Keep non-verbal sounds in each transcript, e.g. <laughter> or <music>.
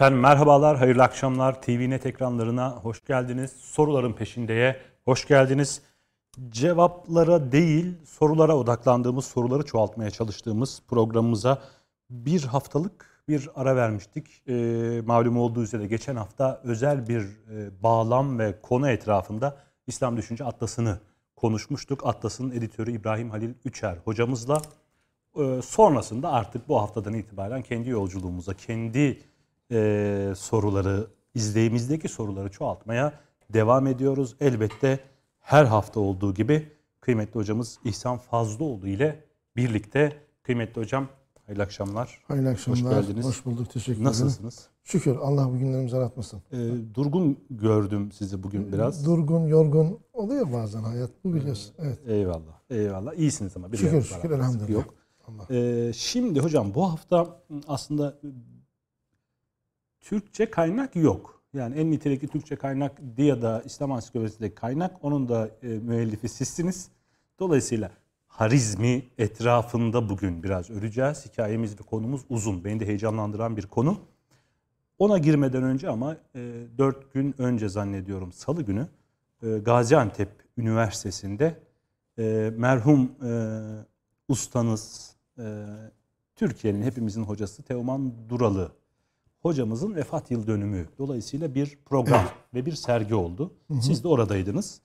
Efendim merhabalar, hayırlı akşamlar. TVNet ekranlarına hoş geldiniz. Soruların peşindeye hoş geldiniz. Cevaplara değil, sorulara odaklandığımız, soruları çoğaltmaya çalıştığımız programımıza bir haftalık bir ara vermiştik. E, malum olduğu üzere geçen hafta özel bir e, bağlam ve konu etrafında İslam Düşünce Atlası'nı konuşmuştuk. Atlas'ın editörü İbrahim Halil Üçer hocamızla. E, sonrasında artık bu haftadan itibaren kendi yolculuğumuza, kendi e, soruları, izleyimizdeki soruları çoğaltmaya devam ediyoruz. Elbette her hafta olduğu gibi kıymetli hocamız İhsan Fazlıoğlu ile birlikte. Kıymetli hocam hayırlı akşamlar. Hayırlı akşamlar. Hoş geldiniz. Hoş bulduk. Teşekkür ederim. Nasılsınız? Şükür. Allah bu günlerimizi aratmasın. E, durgun gördüm sizi bugün biraz. Durgun, yorgun oluyor bazen hayat. Bu biliyorsun. Evet. Eyvallah. Eyvallah. İyisiniz ama. Bir Şükür, şükür, elhamdülillah. Yok. Allah. Ee, şimdi hocam bu hafta aslında Türkçe kaynak yok. Yani en nitelikli Türkçe kaynak DİA'da İslam Ansiklopedisi'ndeki kaynak. Onun da e, müellifi sizsiniz. Dolayısıyla harizmi etrafında bugün biraz öreceğiz. Hikayemiz ve konumuz uzun. Beni de heyecanlandıran bir konu. Ona girmeden önce ama e, 4 gün önce zannediyorum salı günü e, Gaziantep Üniversitesi'nde e, merhum e, ustanız, e, Türkiye'nin hepimizin hocası Teoman Duralı hocamızın vefat yıl dönümü. Dolayısıyla bir program ve bir sergi oldu. Siz de oradaydınız.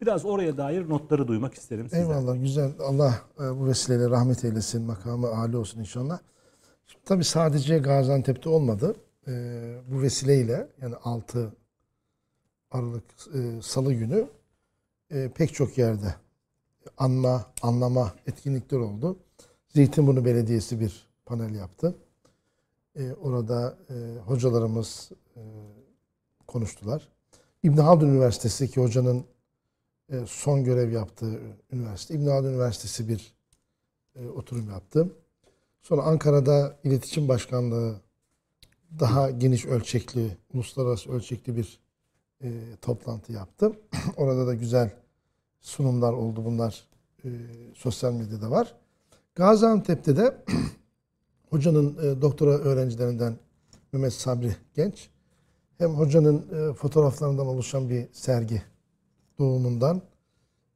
Biraz oraya dair notları duymak isterim sizden. Eyvallah. Güzel. Allah e, bu vesileyle rahmet eylesin. Makamı âli olsun inşallah. Şimdi, tabii sadece Gaziantep'te olmadı. E, bu vesileyle yani 6 Aralık e, Salı günü e, pek çok yerde anma, anlama etkinlikler oldu. Zeytinburnu Belediyesi bir panel yaptı. E, orada e, hocalarımız e, konuştular. İbn Haldun Üniversitesi ki hocanın e, son görev yaptığı üniversite. İbn Haldun Üniversitesi bir e, oturum yaptı. Sonra Ankara'da İletişim Başkanlığı daha geniş ölçekli, uluslararası ölçekli bir e, toplantı yaptı. <clears throat> Orada da güzel sunumlar oldu. Bunlar e, sosyal medyada var. Gaziantep'te de <clears throat> hocanın e, doktora öğrencilerinden Mehmet Sabri Genç hem hocanın e, fotoğraflarından oluşan bir sergi doğumundan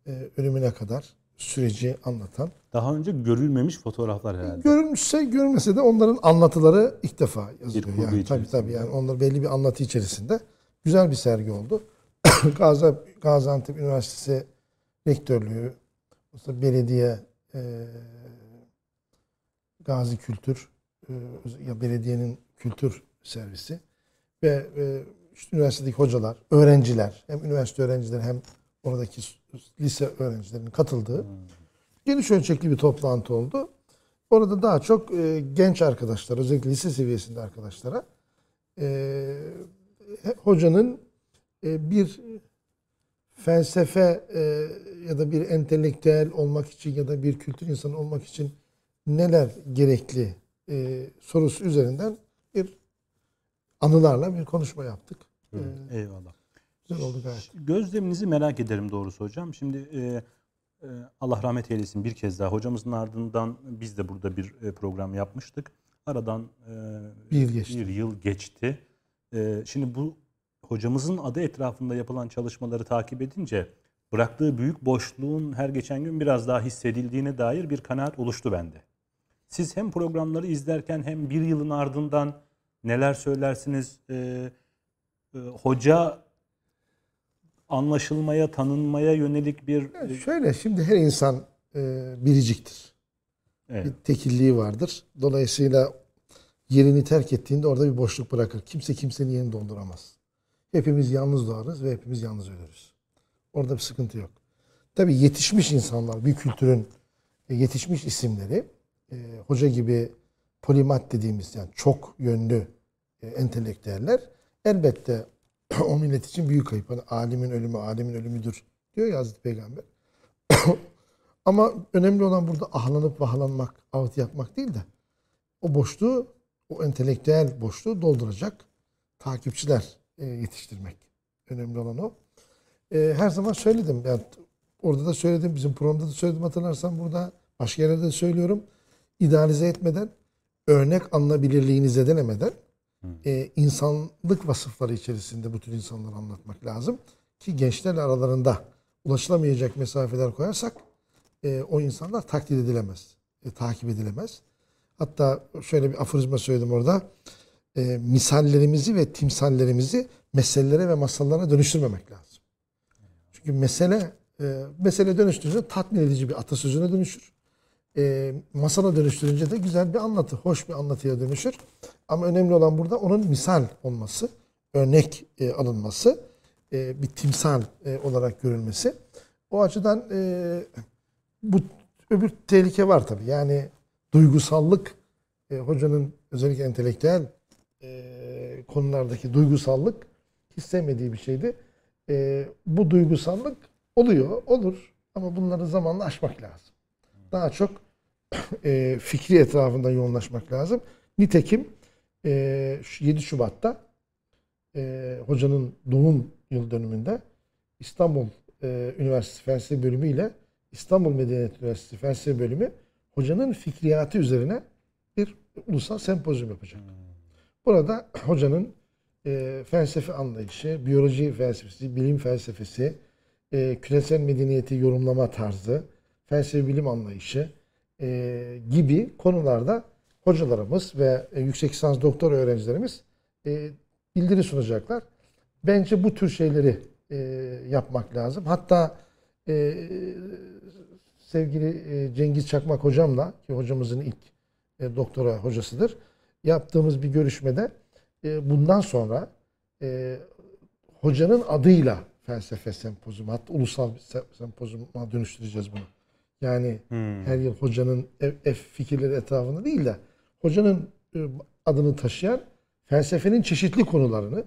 e, ölümüne kadar süreci anlatan. Daha önce görülmemiş fotoğraflar herhalde. Görülmüşse görülmese de onların anlatıları ilk defa yazılıyor. Yani, tabii içerisinde. tabii yani onlar belli bir anlatı içerisinde. Güzel bir sergi oldu. <coughs> Gazi, Gaziantep Üniversitesi Rektörlüğü, belediye e, Gazi Kültür e, ya belediyenin kültür servisi ve e, işte üniversitedeki hocalar, öğrenciler, hem üniversite öğrencileri hem oradaki lise öğrencilerinin katıldığı geniş ölçekli bir toplantı oldu. Orada daha çok e, genç arkadaşlar, özellikle lise seviyesinde arkadaşlara hocanın bir felsefe ya da bir entelektüel olmak için ya da bir kültür insanı olmak için neler gerekli e, sorusu üzerinden bir anılarla bir konuşma yaptık. E, Eyvallah. güzel oldu gayet. Gözleminizi merak ederim doğrusu hocam. Şimdi e, e, Allah rahmet eylesin bir kez daha hocamızın ardından biz de burada bir e, program yapmıştık. Aradan e, Bir yıl geçti. bir yıl geçti. E, şimdi bu hocamızın adı etrafında yapılan çalışmaları takip edince bıraktığı büyük boşluğun her geçen gün biraz daha hissedildiğine dair bir kanaat oluştu bende. Siz hem programları izlerken hem bir yılın ardından neler söylersiniz? E, e, hoca anlaşılmaya, tanınmaya yönelik bir Yani şöyle şimdi her insan e, biriciktir. evet, Bir tekilliği vardır. Dolayısıyla yerini terk ettiğinde orada bir boşluk bırakır. Kimse kimsenin yerini dolduramaz. Hepimiz yalnız doğarız ve hepimiz yalnız ölürüz. Orada bir sıkıntı yok. Tabii yetişmiş insanlar, bir kültürün e, yetişmiş isimleri, e, hoca gibi polimat dediğimiz yani çok yönlü e, entelektüeller elbette <clears throat> o millet için büyük kayıp. Hani alimin ölümü alimin ölümüdür diyor ya Hazreti Peygamber. <clears throat> Ama önemli olan burada ahlanıp vahlanmak, ağıt yapmak değil de o boşluğu, o entelektüel boşluğu dolduracak takipçiler e, yetiştirmek. Önemli olan o. E, her zaman söyledim. Yani orada da söyledim, bizim programda da söyledim hatırlarsan burada. Başka yerlerde de söylüyorum. İdealize etmeden, örnek alınabilirliğini zedelemeden e, insanlık vasıfları içerisinde bu tür insanları anlatmak lazım. Ki gençlerle aralarında ulaşılamayacak mesafeler koyarsak e, o insanlar taklit edilemez, e, takip edilemez. Hatta şöyle bir aforizma söyledim orada. E, misallerimizi ve timsallerimizi meselelere ve masallara dönüştürmemek lazım. Çünkü mesele e, mesele dönüştürünce tatmin edici bir atasözüne dönüşür. E, masala dönüştürünce de güzel bir anlatı, hoş bir anlatıya dönüşür. Ama önemli olan burada onun misal olması, örnek e, alınması, e, bir timsal e, olarak görülmesi. O açıdan e, bu öbür tehlike var tabii. Yani duygusallık, e, hocanın özellikle entelektüel e, konulardaki duygusallık hiç sevmediği bir şeydi. E, bu duygusallık oluyor, olur ama bunları zamanla aşmak lazım. Daha çok e, fikri etrafında yoğunlaşmak lazım. Nitekim e, şu 7 Şubat'ta e, hocanın doğum yıl dönümünde İstanbul e, Üniversitesi Felsefe Bölümü ile İstanbul Medeniyet Üniversitesi Felsefe Bölümü hocanın fikriyatı üzerine bir ulusal sempozyum yapacak. Burada hocanın e, felsefe anlayışı, biyoloji felsefesi, bilim felsefesi, e, küresel medeniyeti yorumlama tarzı, felsefe bilim anlayışı e, gibi konularda hocalarımız ve e, yüksek lisans doktor öğrencilerimiz e, bildiri sunacaklar. Bence bu tür şeyleri e, yapmak lazım. Hatta e, sevgili e, Cengiz Çakmak hocamla ki hocamızın ilk e, doktora hocasıdır. Yaptığımız bir görüşmede e, bundan sonra e, hocanın adıyla felsefe sempozyumu hatta ulusal bir se- sempozyuma dönüştüreceğiz bunu. Yani her yıl hocanın ev fikirleri etrafında değil de hocanın e, adını taşıyan felsefenin çeşitli konularını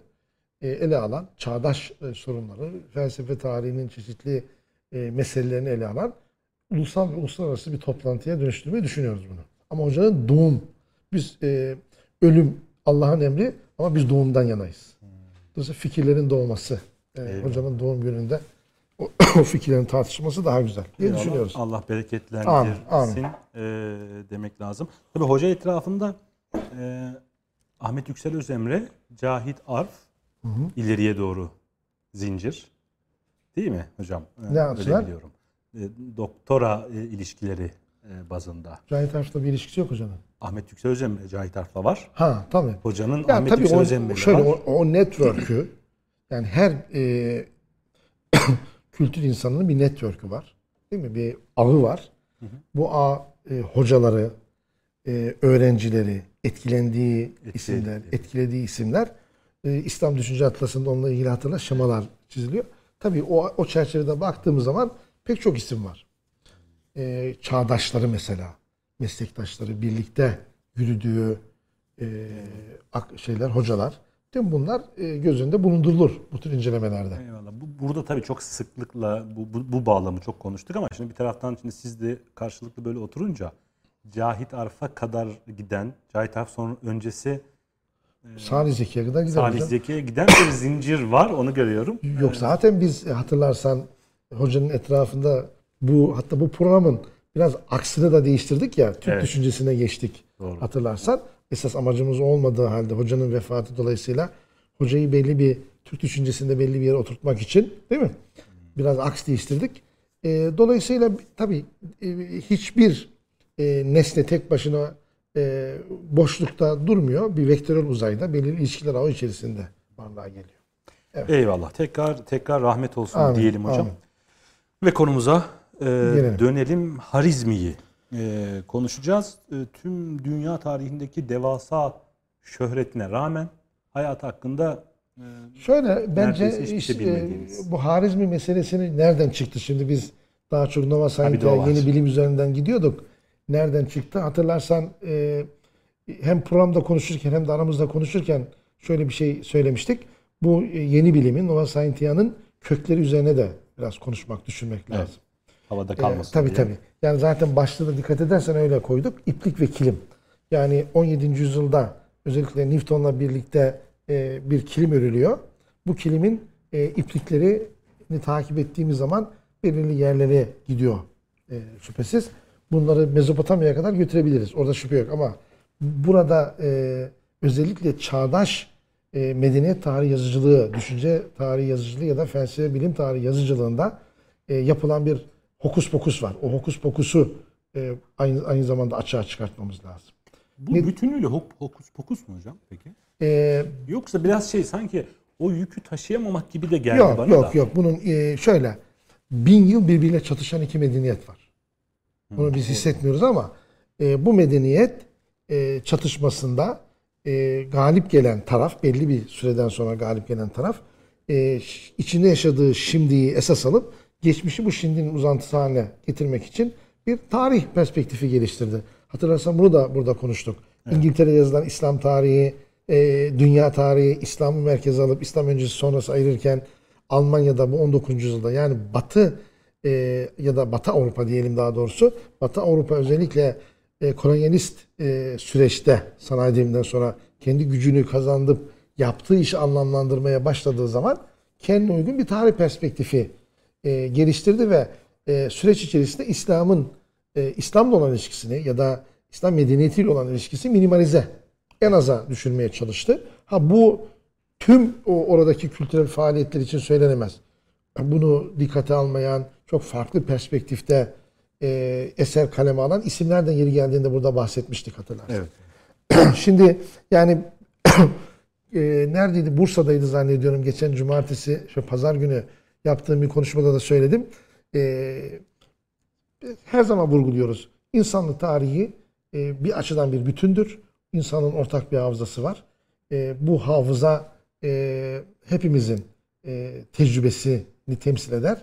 e, ele alan, çağdaş e, sorunları, felsefe tarihinin çeşitli meselelerini ele alan ulusal ve uluslararası bir toplantıya dönüştürmeyi düşünüyoruz bunu. Ama hocanın doğum, biz e, ölüm Allah'ın emri ama biz doğumdan yanayız. Dolayısıyla fikirlerin doğması, e, hocanın doğum gününde o, <coughs> o fikirlerin tartışması daha güzel diye Eyvallah. düşünüyoruz. Allah bereketlendirsin e, demek lazım. Tabii hoca etrafında e, Ahmet Yüksel Özemre, Cahit Arf, ileriye doğru zincir. Değil mi hocam? E, Ne öyle açıdan? biliyorum. E, doktora e, ilişkileri e, bazında. Cahit Arf'la bir ilişkisi yok hocanın. Ahmet Yüksel Özemre, Cahit Arf'la var. Ha tabii. Hocanın Ya Ahmet tabii Yüksel Özemre'yle şöyle var. o, o network'ü yani her e, kültür insanının bir network'ü var. Değil mi? Bir ağı var. Bu ağ e, hocaları, e, öğrencileri, etkilendiği isimler, etkilediği isimler e, İslam Düşünce Atlası'nda onunla ilgili hatırla şemalar çiziliyor. Tabii o, o çerçevede baktığımız zaman pek çok isim var. E, çağdaşları mesela, meslektaşları, birlikte yürüdüğü e, şeyler, hocalar. Tüm bunlar e, göz önünde bulundurulur bu tür incelemelerde. Eyvallah. Bu, burada tabii çok sıklıkla bu, bu, bu bağlamı çok konuştuk ama şimdi bir taraftan şimdi siz de karşılıklı böyle oturunca Cahit Arf'a kadar giden, Cahit Arf sonra öncesi Salih Zeki'ye kadar gider Salih. Zeki'ye giden bir zincir var onu görüyorum. Yok zaten biz e, hatırlarsan hocanın etrafında bu hatta bu programın biraz aksini da değiştirdik ya. Türk Evet. düşüncesine geçtik. Doğru. Hatırlarsan esas amacımız olmadığı halde hocanın vefatı dolayısıyla hocayı belli bir Türk düşüncesinde belli bir yere oturtmak için değil mi? Biraz aks değiştirdik. E, dolayısıyla tabii e, hiçbir e, nesne tek başına e, boşlukta durmuyor. Bir vektörel uzayda belirli ilişkiler ağı içerisinde varlığa geliyor. Eyvallah. Tekrar tekrar rahmet olsun Amin, diyelim hocam. amin. Ve konumuza e, Gelelim. dönelim. Harizmi'yi e, konuşacağız. E, tüm dünya tarihindeki devasa şöhretine rağmen hayat hakkında e, Şöyle bence şey işte, bilmediğimiz. bu Harizmi meselesini nereden çıktı? Şimdi biz daha çok Nova var. yeni bilim üzerinden gidiyorduk. Nereden çıktı? Hatırlarsan e, hem programda konuşurken hem de aramızda konuşurken şöyle bir şey söylemiştik. Bu e, yeni bilimin Nova Scientia'nın kökleri üzerine de biraz konuşmak, düşünmek lazım. Havada Ee, kalmasın tabii diye. tabii. Yani zaten başlığı da dikkat edersen öyle koyduk. İplik ve kilim. Yani 17. yüzyılda özellikle Newton'la birlikte e, bir kilim örülüyor. Bu kilimin e, ipliklerini takip ettiğimiz zaman belirli yerlere gidiyor e, şüphesiz. Bunları Mezopotamya'ya kadar götürebiliriz. Orada şüphe yok ama burada e, özellikle çağdaş e, medeniyet tarihi yazıcılığı, düşünce tarihi yazıcılığı ya da felsefe bilim tarihi yazıcılığında e, yapılan bir hokus pokus var. O hokus pokusu e, aynı aynı zamanda açığa çıkartmamız lazım. Bu bütünüyle hok- hokus pokus mu hocam peki? E, Yoksa biraz şey sanki o yükü taşıyamamak gibi de geldi yok bana yok da. yok. Bunun e, şöyle bin yıl birbiriyle çatışan iki medeniyet var. Bunu biz hissetmiyoruz ama e, bu medeniyet e, çatışmasında e, galip gelen taraf belli bir süreden sonra galip gelen taraf e, içinde yaşadığı şimdiyi esas alıp geçmişi bu şimdinin uzantısı haline getirmek için bir tarih perspektifi geliştirdi. Hatırlarsan bunu da burada konuştuk. İngiltere'de yazılan İslam tarihi, e, dünya tarihi, İslam'ı merkeze alıp İslam öncesi sonrası ayırırken Almanya'da bu 19. yüzyılda yani Batı e, ya da Batı Avrupa diyelim daha doğrusu. Batı Avrupa özellikle e, kolonyalist e, süreçte sanayi devriminden sonra kendi gücünü kazandıp yaptığı işi anlamlandırmaya başladığı zaman kendine uygun bir tarih perspektifi e, geliştirdi ve e, süreç içerisinde İslam'ın e, İslam'la olan ilişkisini ya da İslam medeniyetiyle olan ilişkisi minimalize en aza düşürmeye çalıştı. Ha bu tüm o oradaki kültürel faaliyetler için söylenemez. Bunu dikkate almayan, çok farklı perspektifte e, eser kaleme alan isimlerden yeri geldiğinde burada bahsetmiştik hatırlarsın. Evet. <clears throat> Şimdi yani <clears throat> e, neredeydi? Bursa'daydı zannediyorum. Geçen cumartesi, şu pazar günü yaptığım bir konuşmada da söyledim. E, her zaman vurguluyoruz. İnsanlık tarihi e, bir açıdan bir bütündür. İnsanın ortak bir hafızası var. E, bu hafıza e, hepimizin e, tecrübesini temsil eder.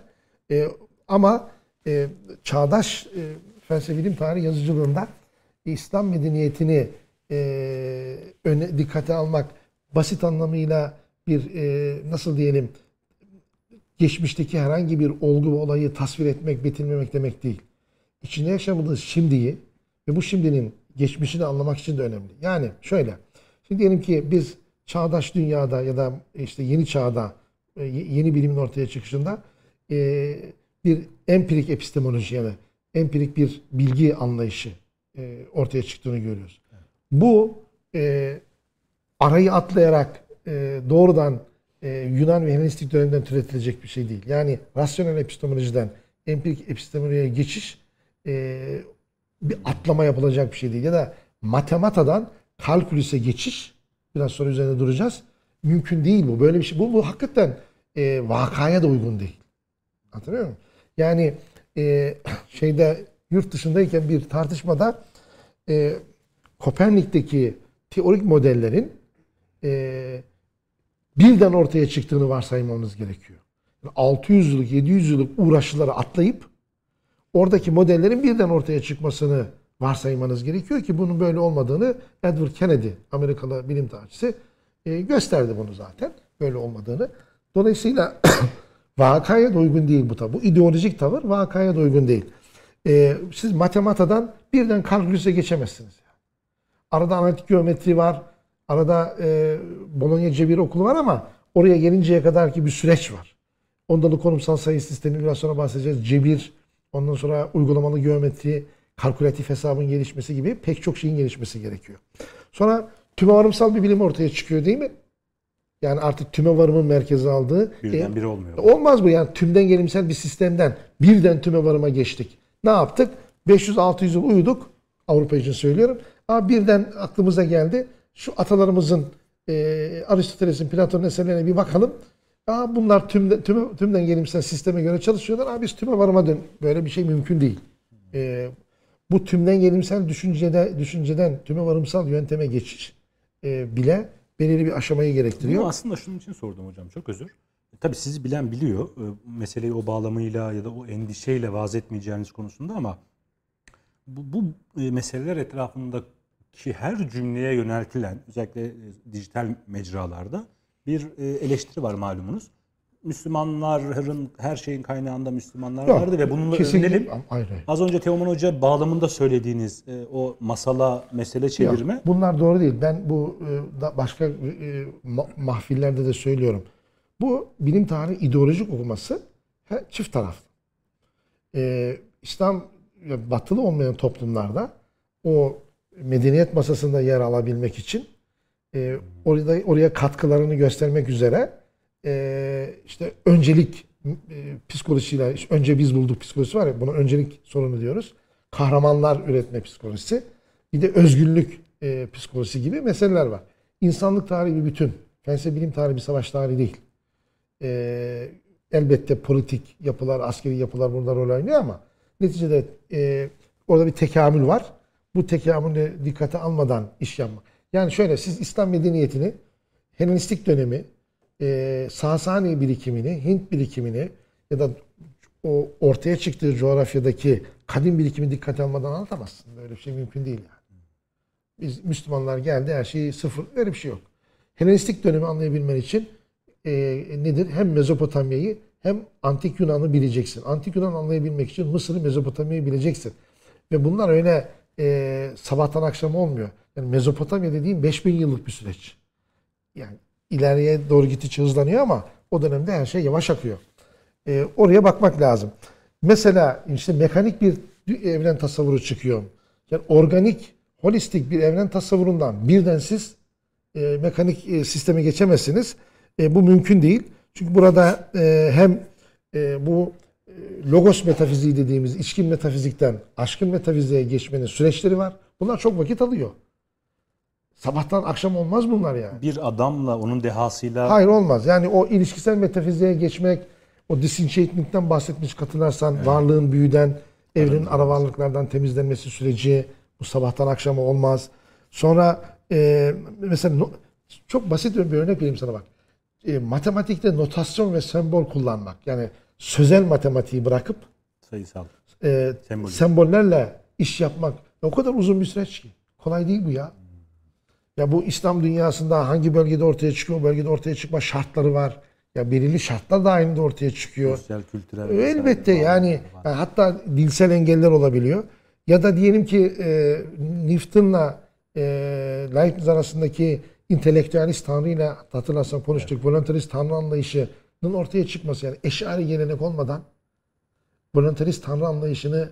E, ama e, çağdaş e, felsefe bilim tarihi yazıcılığında İslam medeniyetini e, öne, dikkate almak basit anlamıyla bir e, nasıl diyelim geçmişteki herhangi bir olgu ve olayı tasvir etmek, betimlemek demek değil. İçinde yaşadığımız şimdiyi ve bu şimdinin geçmişini anlamak için de önemli. Yani şöyle, şimdi diyelim ki biz çağdaş dünyada ya da işte yeni çağda e, yeni bilimin ortaya çıkışında e, bir empirik epistemoloji yani empirik bir bilgi anlayışı e, ortaya çıktığını görüyoruz. Bu arayı atlayarak doğrudan e, Yunan ve Helenistik dönemden türetilecek bir şey değil. Yani rasyonel epistemolojiden empirik epistemolojiye geçiş e, bir atlama yapılacak bir şey değil. Ya da matematadan kalkülüse geçiş biraz sonra üzerinde duracağız. Mümkün değil bu. Böyle bir şey. Bu, bu hakikaten e, vakaya da uygun değil. Hatırlıyor musun? Yani e, <clears throat> şeyde yurt dışındayken bir tartışmada e, Kopernik'teki teorik modellerin e, birden ortaya çıktığını varsaymamız gerekiyor. 600 yıllık, 700 yıllık uğraşları atlayıp oradaki modellerin birden ortaya çıkmasını varsaymanız gerekiyor ki bunun böyle olmadığını Edward Kennedy, Amerikalı bilim tarihçisi e, gösterdi bunu zaten. Böyle olmadığını. Dolayısıyla <coughs> vakaya da uygun değil bu tabi. Bu ideolojik tavır vakaya da uygun değil. E, siz matematadan birden kalkülüse geçemezsiniz. Arada analitik geometri var. Arada e, Bologna Cebir Okulu var ama oraya gelinceye kadar ki bir süreç var. Ondan da konumsal sayı sistemi biraz sonra bahsedeceğiz. Cebir, ondan sonra uygulamalı geometri, kalkülatif hesabın gelişmesi gibi pek çok şeyin gelişmesi gerekiyor. Sonra tümevarımsal bir bilim ortaya çıkıyor değil mi? Yani artık tüme varımın merkeze aldığı. Birden e, biri olmuyor. Olmaz bu yani tümden gelimsel bir sistemden birden tüme varıma geçtik. Ne yaptık? 500-600 yıl uyuduk. Avrupa için söylüyorum. Ama birden aklımıza geldi. Şu atalarımızın e, Aristoteles'in, Platon'un eserlerine bir bakalım. Aa, bunlar tümden, tüme, tümden gelimsel sisteme göre çalışıyorlar. Aa, biz tüme varıma dön. Böyle bir şey mümkün değil. E, bu tümden gelimsel düşüncede, düşünceden tüme varımsal yönteme geçiş e, bile belirli bir aşamayı gerektiriyor. Bunu aslında şunun için sordum hocam. Çok özür. E, Tabii sizi bilen biliyor. e, Meseleyi o bağlamıyla ya da o endişeyle vaz etmeyeceğiniz konusunda ama bu, bu e, meseleler etrafındaki her cümleye yöneltilen özellikle e, dijital mecralarda bir e, eleştiri var malumunuz. Müslümanların her şeyin kaynağında Müslümanlar Yok, vardı ve bununla övünelim. Az önce Teoman Hoca bağlamında söylediğiniz e, o masala mesele çevirme Yok, bunlar doğru değil. Ben bu e, başka e, ma- mahfillerde de söylüyorum. Bu bilim tarihi ideolojik okuması he, çift taraflı. E, İslam batılı olmayan toplumlarda o medeniyet masasında yer alabilmek için e, orada oraya katkılarını göstermek üzere e, işte öncelik e, psikolojisiyle işte önce biz bulduk psikolojisi var ya buna öncelik sorunu diyoruz. Kahramanlar üretme psikolojisi. Bir de özgürlük e, psikolojisi gibi meseleler var. İnsanlık tarihi bir bütün. Felsefe bilim tarihi bir savaş tarihi değil. E, elbette politik yapılar, askeri yapılar burada rol oynuyor ama neticede e, orada bir tekamül var. Bu tekamülü dikkate almadan iş yapmak. Yani şöyle siz İslam medeniyetini Helenistik dönemi, e, Sasani birikimini, Hint birikimini ya da o ortaya çıktığı coğrafyadaki kadim birikimi dikkate almadan anlatamazsın. Böyle bir şey mümkün değil yani. Biz Müslümanlar geldi her şeyi sıfır, öyle bir şey yok. Helenistik dönemi anlayabilmen için e, nedir? Hem Mezopotamya'yı hem Antik Yunan'ı bileceksin. Antik Yunan anlayabilmek için Mısır'ı, Mezopotamya'yı bileceksin. Ve bunlar öyle e, sabahtan akşam olmuyor. Yani Mezopotamya dediğim 5000 yıllık bir süreç. Yani ileriye doğru gittikçe hızlanıyor ama o dönemde her şey yavaş akıyor. E, oraya bakmak lazım. Mesela işte mekanik bir evren tasavvuru çıkıyor. Yani organik, holistik bir evren tasavvurundan birden siz e, mekanik e, sisteme geçemezsiniz. E, bu mümkün değil. Çünkü burada e, hem e, bu logos metafiziği dediğimiz içkin metafizikten aşkın metafiziğe geçmenin süreçleri var. Bunlar çok vakit alıyor. Sabahtan akşam olmaz bunlar yani. Bir adamla onun dehasıyla Hayır olmaz. Yani o ilişkisel metafiziğe geçmek, o disenchantment'ten bahsetmiş katırlarsan varlığın büyüden, evrenin ara varlıklardan temizlenmesi süreci bu sabahtan akşama olmaz. Sonra e, mesela no- çok basit bir örnek vereyim sana bak. E, matematikte notasyon ve sembol kullanmak. Yani sözel matematiği bırakıp sayısal. e, Sembolik. sembollerle iş yapmak o kadar uzun bir süreç ki. Kolay değil bu ya. Ya bu İslam dünyasında hangi bölgede ortaya çıkıyor, bölgede ortaya çıkma şartları var. Ya belirli şartlar dahilinde ortaya çıkıyor. Sosyal, kültürel. Elbette yani, yani hatta dilsel engeller olabiliyor. Ya da diyelim ki e, Newton'la e, Leibniz arasındaki intelektüelist tanrıyla hatırlarsan konuştuk. Voluntarist tanrı anlayışının ortaya çıkması yani eşari gelenek olmadan voluntarist tanrı anlayışını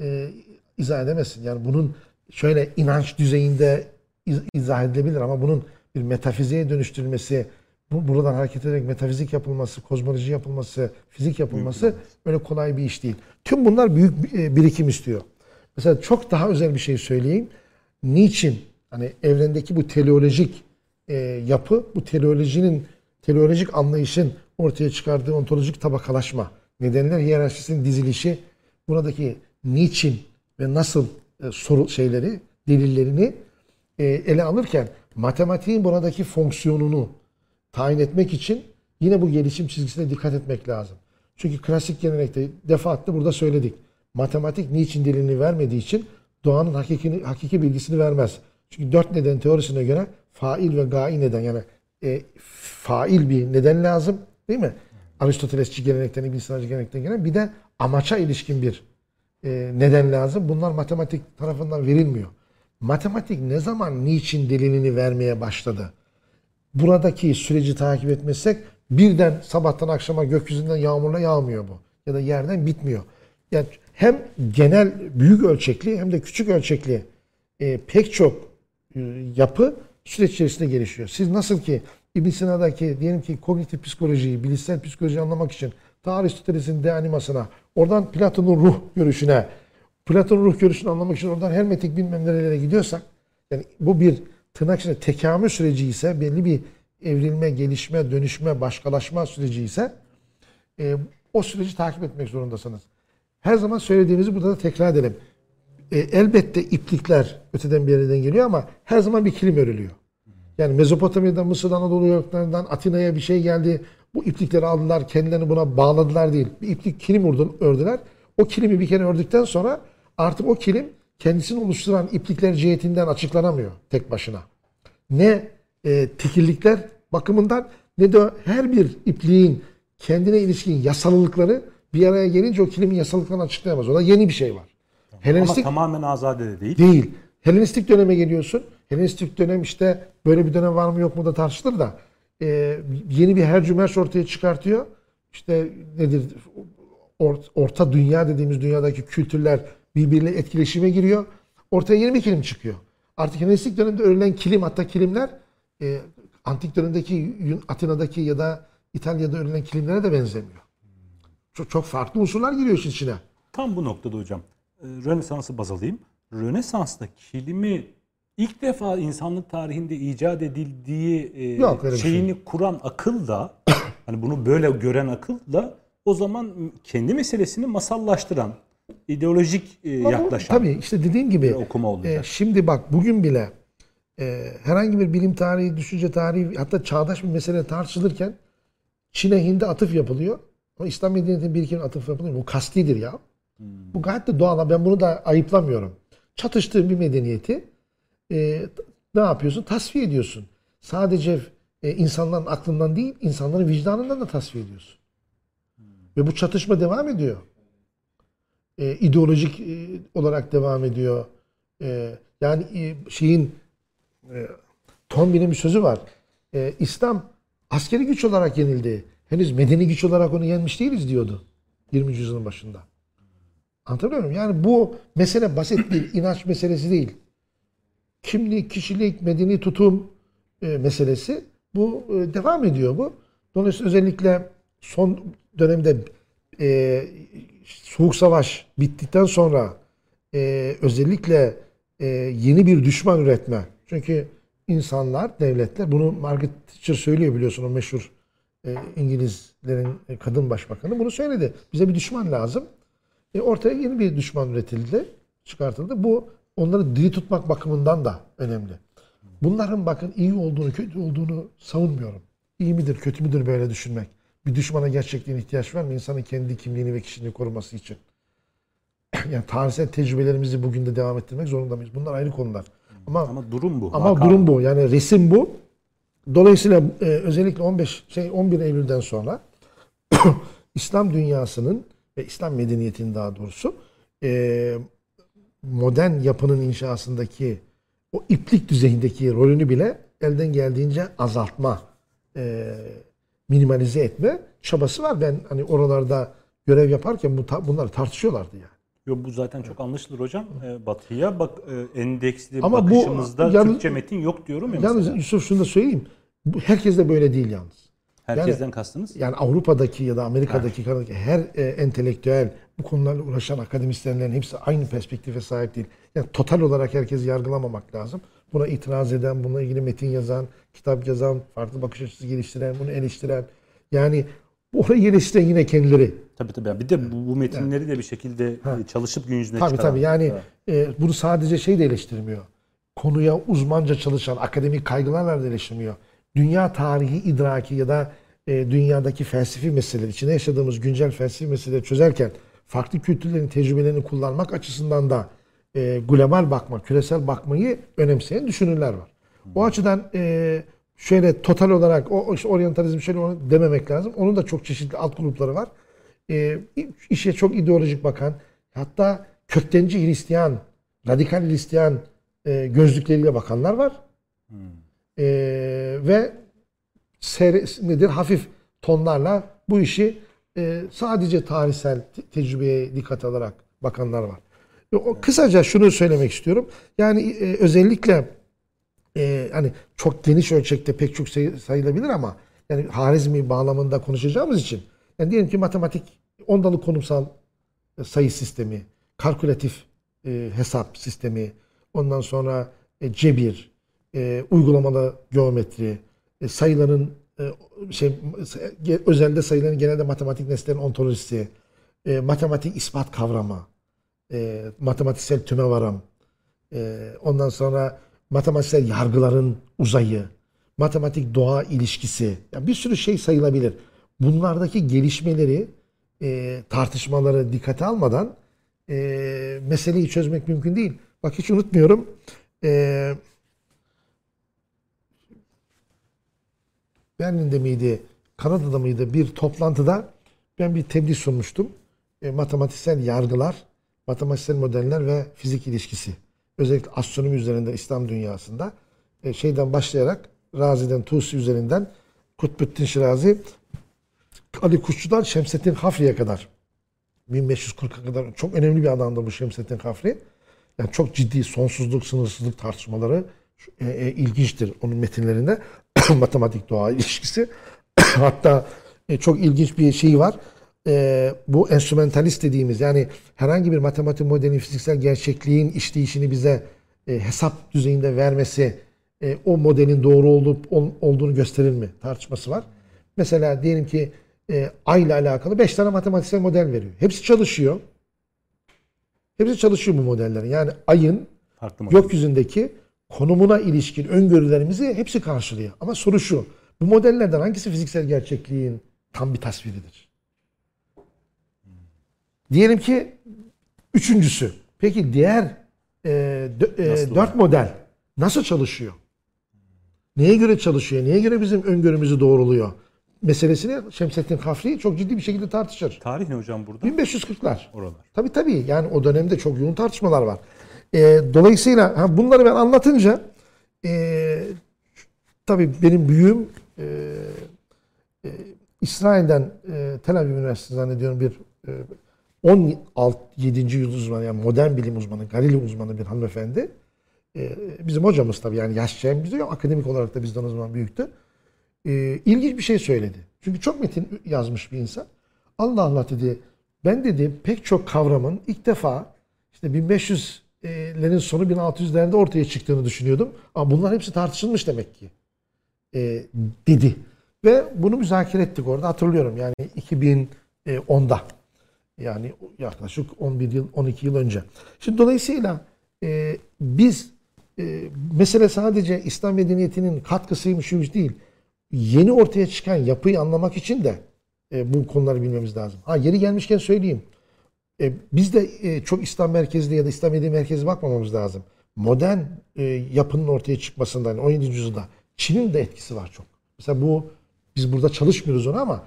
e, izah edemezsin. Yani bunun şöyle inanç düzeyinde iz- izah edilebilir ama bunun bir metafiziğe dönüştürülmesi, bu, buradan hareket ederek metafizik yapılması, kozmoloji yapılması, fizik yapılması öyle kolay bir iş değil. Tüm bunlar büyük e, birikim istiyor. Mesela çok daha özel bir şey söyleyeyim. Niçin hani evrendeki bu teleolojik e, yapı, bu teleolojinin teleolojik anlayışın ortaya çıkardığı ontolojik tabakalaşma, nedenler hiyerarşisinin dizilişi, buradaki niçin ve nasıl e, soru şeyleri, delillerini e, ele alırken matematiğin buradaki fonksiyonunu tayin etmek için yine bu gelişim çizgisine dikkat etmek lazım. Çünkü klasik gelenekte defaatle burada söyledik. Matematik niçin delilini vermediği için doğanın hakiki, hakiki bilgisini vermez. Çünkü dört neden teorisine göre fail ve gai neden yani e, fail bir neden lazım değil mi? Aristotelesçi gelenekten, İbn Sina'cı gelenekten gelen bir de amaça ilişkin bir e, neden lazım. Bunlar matematik tarafından verilmiyor. Matematik ne zaman niçin delilini vermeye başladı? Buradaki süreci takip etmezsek birden sabahtan akşama gökyüzünden yağmurla yağmıyor bu. Ya da yerden bitmiyor. Yani hem genel büyük ölçekli hem de küçük ölçekli e, pek çok e, yapı süreç içerisinde gelişiyor. Siz nasıl ki İbn Sina'daki diyelim ki kognitif psikolojiyi, bilişsel psikolojiyi anlamak için ta Aristoteles'in de animasına, oradan Platon'un ruh görüşüne, Platon'un ruh görüşünü anlamak için oradan hermetik bilmem nerelere gidiyorsak, yani bu bir tırnak içinde tekamül süreci ise, belli bir evrilme, gelişme, dönüşme, başkalaşma süreci ise e, o süreci takip etmek zorundasınız. Her zaman söylediğimizi burada da tekrar edelim. E, elbette iplikler öteden bir yerden geliyor ama her zaman bir kilim örülüyor. Yani Mezopotamya'dan, Mısır'dan, Anadolu yörüklerinden Atina'ya bir şey geldi. Bu iplikleri aldılar, kendilerini buna bağladılar değil. Bir iplik kilim ördüler. O kilimi bir kere ördükten sonra artık o kilim kendisini oluşturan iplikler cihetinden açıklanamıyor tek başına. Ne e, tekillikler bakımından ne de her bir ipliğin kendine ilişkin yasalılıkları bir araya gelince o kilimin yasallıklarını açıklayamaz. O da yeni bir şey var. Ama Helenistik tamamen azade de değil. Değil. Helenistik döneme geliyorsun. Helenistik dönem işte böyle bir dönem var mı yok mu da tartışılır da e, yeni bir hercümerç ortaya çıkartıyor. İşte nedir Or- orta dünya dediğimiz dünyadaki kültürler birbiriyle etkileşime giriyor. Ortaya yeni bir kilim çıkıyor. Artık Helenistik dönemde örülen kilim hatta kilimler e, antik dönemdeki Atina'daki ya da İtalya'da örülen kilimlere de benzemiyor. Çok, çok farklı unsurlar giriyor işin içine. Tam bu noktada hocam. e, Rönesans'ı baz alayım. Rönesans'ta kilimi ilk defa insanlık tarihinde icat edildiği e, Yok, şey şeyini kuran akıl da <coughs> hani bunu böyle gören akıl da o zaman kendi meselesini masallaştıran, ideolojik e, Ama bu, yaklaşan tabii işte dediğim gibi okuma olacak. e, şimdi bak bugün bile e, herhangi bir bilim tarihi, düşünce tarihi hatta çağdaş bir mesele tartışılırken Çin'e Hind'e atıf yapılıyor. Ama İslam medeniyetinin bir iki atıf yapılıyor. Bu kastidir ya. Bu gayet de doğal. Ben bunu da ayıplamıyorum. Çatıştığın bir medeniyeti e, ne yapıyorsun? Tasfiye ediyorsun. Sadece e, insanların aklından değil, insanların vicdanından da tasfiye ediyorsun. Ve bu çatışma devam ediyor. E, ideolojik e, olarak devam ediyor. E, yani e, şeyin e, Tombi'nin bir sözü var. E, İslam askeri güç olarak yenildi. Henüz medeni güç olarak onu yenmiş değiliz diyordu. 20. yüzyılın başında. Anlatabiliyor muyum? Yani bu mesele basit değil. inanç meselesi değil. Kimlik, kişilik, medeni tutum e, meselesi. Bu e, devam ediyor bu. Dolayısıyla özellikle son dönemde e, Soğuk Savaş bittikten sonra e, özellikle e, yeni bir düşman üretme. Çünkü insanlar, devletler, bunu Margaret Thatcher söylüyor biliyorsun o meşhur e, İngilizlerin e, kadın başbakanı bunu söyledi. Bize bir düşman lazım. E, ortaya yeni bir düşman üretildi, çıkartıldı. Bu onları diri tutmak bakımından da önemli. Bunların bakın iyi olduğunu, kötü olduğunu savunmuyorum. İyi midir, kötü müdür böyle düşünmek? Bir düşmana gerçekten ihtiyaç var mı? İnsanın kendi kimliğini ve kişiliğini koruması için. <clears throat> yani tarihsel tecrübelerimizi bugün de devam ettirmek zorunda mıyız? Bunlar ayrı konular. Ama Ama durum bu. ama Vaka durum bu. Yani resim bu. Dolayısıyla e, özellikle 15 şey 11 Eylül'den sonra <clears throat> İslam dünyasının ve İslam medeniyetinin daha doğrusu e, modern yapının inşasındaki o iplik düzeyindeki rolünü bile elden geldiğince azaltma, e, minimalize etme çabası var. Ben hani oralarda görev yaparken bu bunları tartışıyorlardı yani. Yo, bu zaten çok anlaşılır hocam. Ee, batı'ya bak e, endeksli Ama bu bakışımızda yalnız- Türkçe metin yok diyorum ya Yalnız mesela. Yusuf şunu da söyleyeyim. Bu, herkes de böyle değil yalnız. Herkesten kastınız? Yani Avrupa'daki ya da Amerika'daki her e, entelektüel bu konularla uğraşan akademisyenlerin hepsi aynı perspektife sahip değil. Yani total olarak herkesi yargılamamak lazım. Buna itiraz eden, bununla ilgili metin yazan, kitap yazan, farklı bakış açısı geliştiren, bunu eleştiren. Yani orayı eleştiren yine kendileri. Tabii tabii. Bir de bu, bu metinleri de bir şekilde e, çalışıp gün yüzüne Tabii çıkaran. tabii yani e, bunu sadece şey de eleştirmiyor. Konuya uzmanca çalışan akademik kaygılarla da eleştirmiyor. Dünya tarihi idraki ya da e, dünyadaki felsefi meseleler, içinde yaşadığımız güncel felsefi meseleleri çözerken farklı kültürlerin tecrübelerini kullanmak açısından da e, global bakma, küresel bakmayı önemseyen düşünürler var. O açıdan e, şöyle total olarak o işte oryantalizm şöyle onu dememek lazım. Onun da çok çeşitli alt grupları var. E, işe çok ideolojik bakan, hatta köktenci Hristiyan, radikal Hristiyan e, gözlükleriyle bakanlar var. E, ve seyre- nedir hafif tonlarla bu işi e, sadece tarihsel te- tecrübeye dikkat alarak bakanlar var. O, kısaca şunu söylemek istiyorum. Yani e, özellikle e, hani çok geniş ölçekte pek çok sayı, sayılabilir ama yani Harizmi bağlamında konuşacağımız için yani diyelim ki matematik ondalık konumsal e, sayı sistemi, kalkülatif e, hesap sistemi, ondan sonra e, cebir, e, uygulamalı geometri, e, sayıların şey ge- özelde sayıların genelde matematik nesnelerin ontolojisi, e, matematik ispat kavramı, e, matematiksel tümevaram, e, ondan sonra matematiksel yargıların uzayı, matematik doğa ilişkisi, yani bir sürü şey sayılabilir. Bunlardaki gelişmeleri, e, tartışmaları dikkate almadan e, meseleyi çözmek mümkün değil. Bak hiç unutmuyorum. E, Berlin'de miydi, Kanada'da mıydı bir toplantıda ben bir tebliğ sunmuştum. E, matematiksel yargılar, matematiksel modeller ve fizik ilişkisi. Özellikle astronomi üzerinde İslam dünyasında e, şeyden başlayarak Razi'den Tusi üzerinden Kutbettin Şirazi Ali Kuşçu'dan Şemsettin Hafri'ye kadar 1540'a kadar çok önemli bir adamdı bu Şemsettin Hafri. Yani çok ciddi sonsuzluk, sınırsızlık tartışmaları e, e, ilginçtir onun metinlerinde. <laughs> Matematik doğa ilişkisi. <coughs> Hatta e, çok ilginç bir şey var. E, bu enstrümentalist dediğimiz yani herhangi bir matematik modelin fiziksel gerçekliğin işleyişini bize e, hesap düzeyinde vermesi e, o modelin doğru olup ol- olduğunu gösterir mi tartışması var. Mesela diyelim ki e, ay ile alakalı 5 tane matematiksel model veriyor. Hepsi çalışıyor. Hepsi çalışıyor bu modellerin. Yani ayın Farklı model. Konumuna ilişkin öngörülerimizi hepsi karşılıyor. Ama soru şu. Bu modellerden hangisi fiziksel gerçekliğin tam bir tasviridir? Diyelim ki üçüncüsü. Peki diğer e, e, dört model nasıl çalışıyor? Neye göre çalışıyor? Neye göre bizim öngörümüzü doğruluyor? Meselesini Şemsettin Kafri çok ciddi bir şekilde tartışır. Tarih ne hocam burada? 1540'lar. Oralar. Tabii tabii. Yani o dönemde çok yoğun tartışmalar var. Ee, dolayısıyla ha, bunları ben anlatınca e, tabii benim büyüğüm e, e, İsrail'den e, Tel Aviv Üniversitesi zannediyorum bir e, 17. yıl uzmanı yani modern bilim uzmanı, Galileo uzmanı bir hanımefendi. E, bizim hocamız tabii yani yaşça bize akademik olarak da bizden o zaman büyüktü. E, ilginç bir şey söyledi. Çünkü çok metin yazmış bir insan. Allah Allah dedi. Ben dedi pek çok kavramın ilk defa işte 1500'lerin sonu 1600'lerde ortaya çıktığını düşünüyordum. Ama bunlar hepsi tartışılmış demek ki. E, dedi. Ve bunu müzakere ettik orada hatırlıyorum. Yani 2010'da. Yani yaklaşık 11 yıl, 12 yıl önce. Şimdi dolayısıyla e, biz e, mesele sadece İslam medeniyetinin katkısıymış yokmuş değil. Yeni ortaya çıkan yapıyı anlamak için de e, bu konuları bilmemiz lazım. Ha yeri gelmişken söyleyeyim. E, biz de e, çok İslam merkezli ya da İslam medeniyeti merkezli bakmamamız lazım. Modern e, yapının ortaya çıkmasından 17. yüzyılda Çin'in de etkisi var çok. Mesela bu biz burada çalışmıyoruz onu ama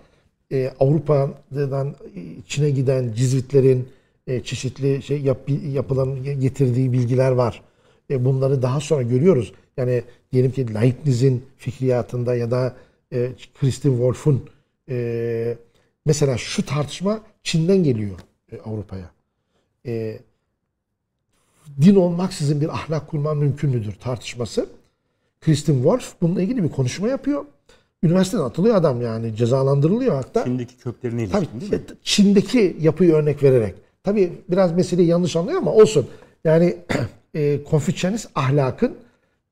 e, Avrupa'dan e, Çin'e giden Cizvitlerin e, çeşitli şey yap, yapıların getirdiği bilgiler var. E, bunları daha sonra görüyoruz. Yani diyelim ki Leibniz'in fikriyatında ya da e, Christian Wolff'un e, mesela şu tartışma Çin'den geliyor e, Avrupa'ya. E, din olmaksızın bir ahlak kurman mümkün müdür tartışması. Christian Wolff bununla ilgili bir konuşma yapıyor. Üniversiteden atılıyor adam yani cezalandırılıyor hatta. Çin'deki köklerine Tabii ilişkin değil mi? Çin'deki yapıyı örnek vererek. Tabii biraz meseleyi yanlış anlıyor ama olsun. Yani <clears throat> e, Konfüçyanist ahlakın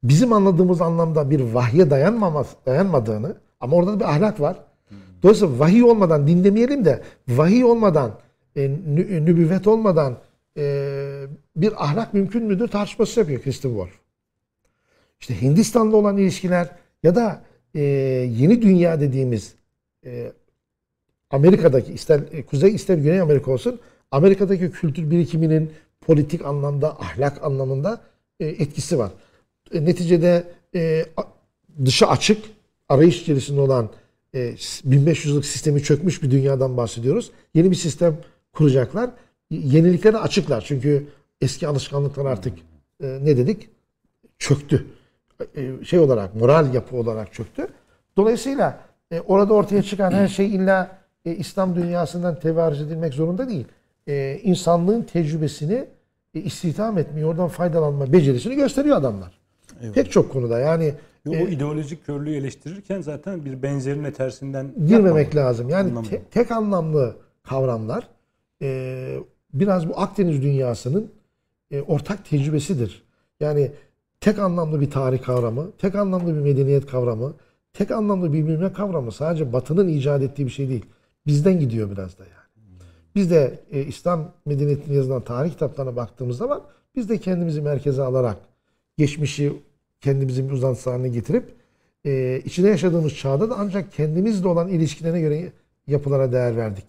bizim anladığımız anlamda bir vahye dayanmaması, dayanmadığını ama orada da bir ahlak var. Dolayısıyla vahiy olmadan din demeyelim de vahiy olmadan, e, nü- nübüvvet olmadan e, bir ahlak mümkün müdür tartışması yapıyor Christian Wolff. İşte Hindistan'la olan ilişkiler ya da e, yeni dünya dediğimiz e, Amerika'daki ister e, Kuzey ister Güney Amerika olsun Amerika'daki kültür birikiminin politik anlamda, ahlak anlamında e, etkisi var. E, neticede e, a- dışı açık, arayış içerisinde olan e, 1500 yıllık sistemi çökmüş bir dünyadan bahsediyoruz. Yeni bir sistem kuracaklar. Yeniliklere açıklar. Çünkü eski alışkanlıklar artık e, ne dedik? Çöktü. E, şey olarak, moral yapı olarak çöktü. Dolayısıyla e, orada ortaya çıkan her şey illa e, İslam dünyasından tevarüz edilmek zorunda değil. E, insanlığın tecrübesini e, istihdam etmeyi, oradan faydalanma becerisini gösteriyor adamlar. Pek çok konuda yani Yo, o ideolojik körlüğü eleştirirken zaten bir benzerine tersinden girmemek yapmamak. lazım. Yani te- tek anlamlı kavramlar e, biraz bu Akdeniz dünyasının e, ortak tecrübesidir. Yani tek anlamlı bir tarih kavramı, tek anlamlı bir medeniyet kavramı, tek anlamlı bir bilme kavramı sadece Batı'nın icat ettiği bir şey değil. Bizden gidiyor biraz da yani. Biz de e, İslam medeniyetine yazılan tarih kitaplarına baktığımız zaman biz de kendimizi merkeze alarak geçmişi kendimizin bir uzantısı getirip e, içinde yaşadığımız çağda da ancak kendimizle olan ilişkilerine göre yapılara değer verdik.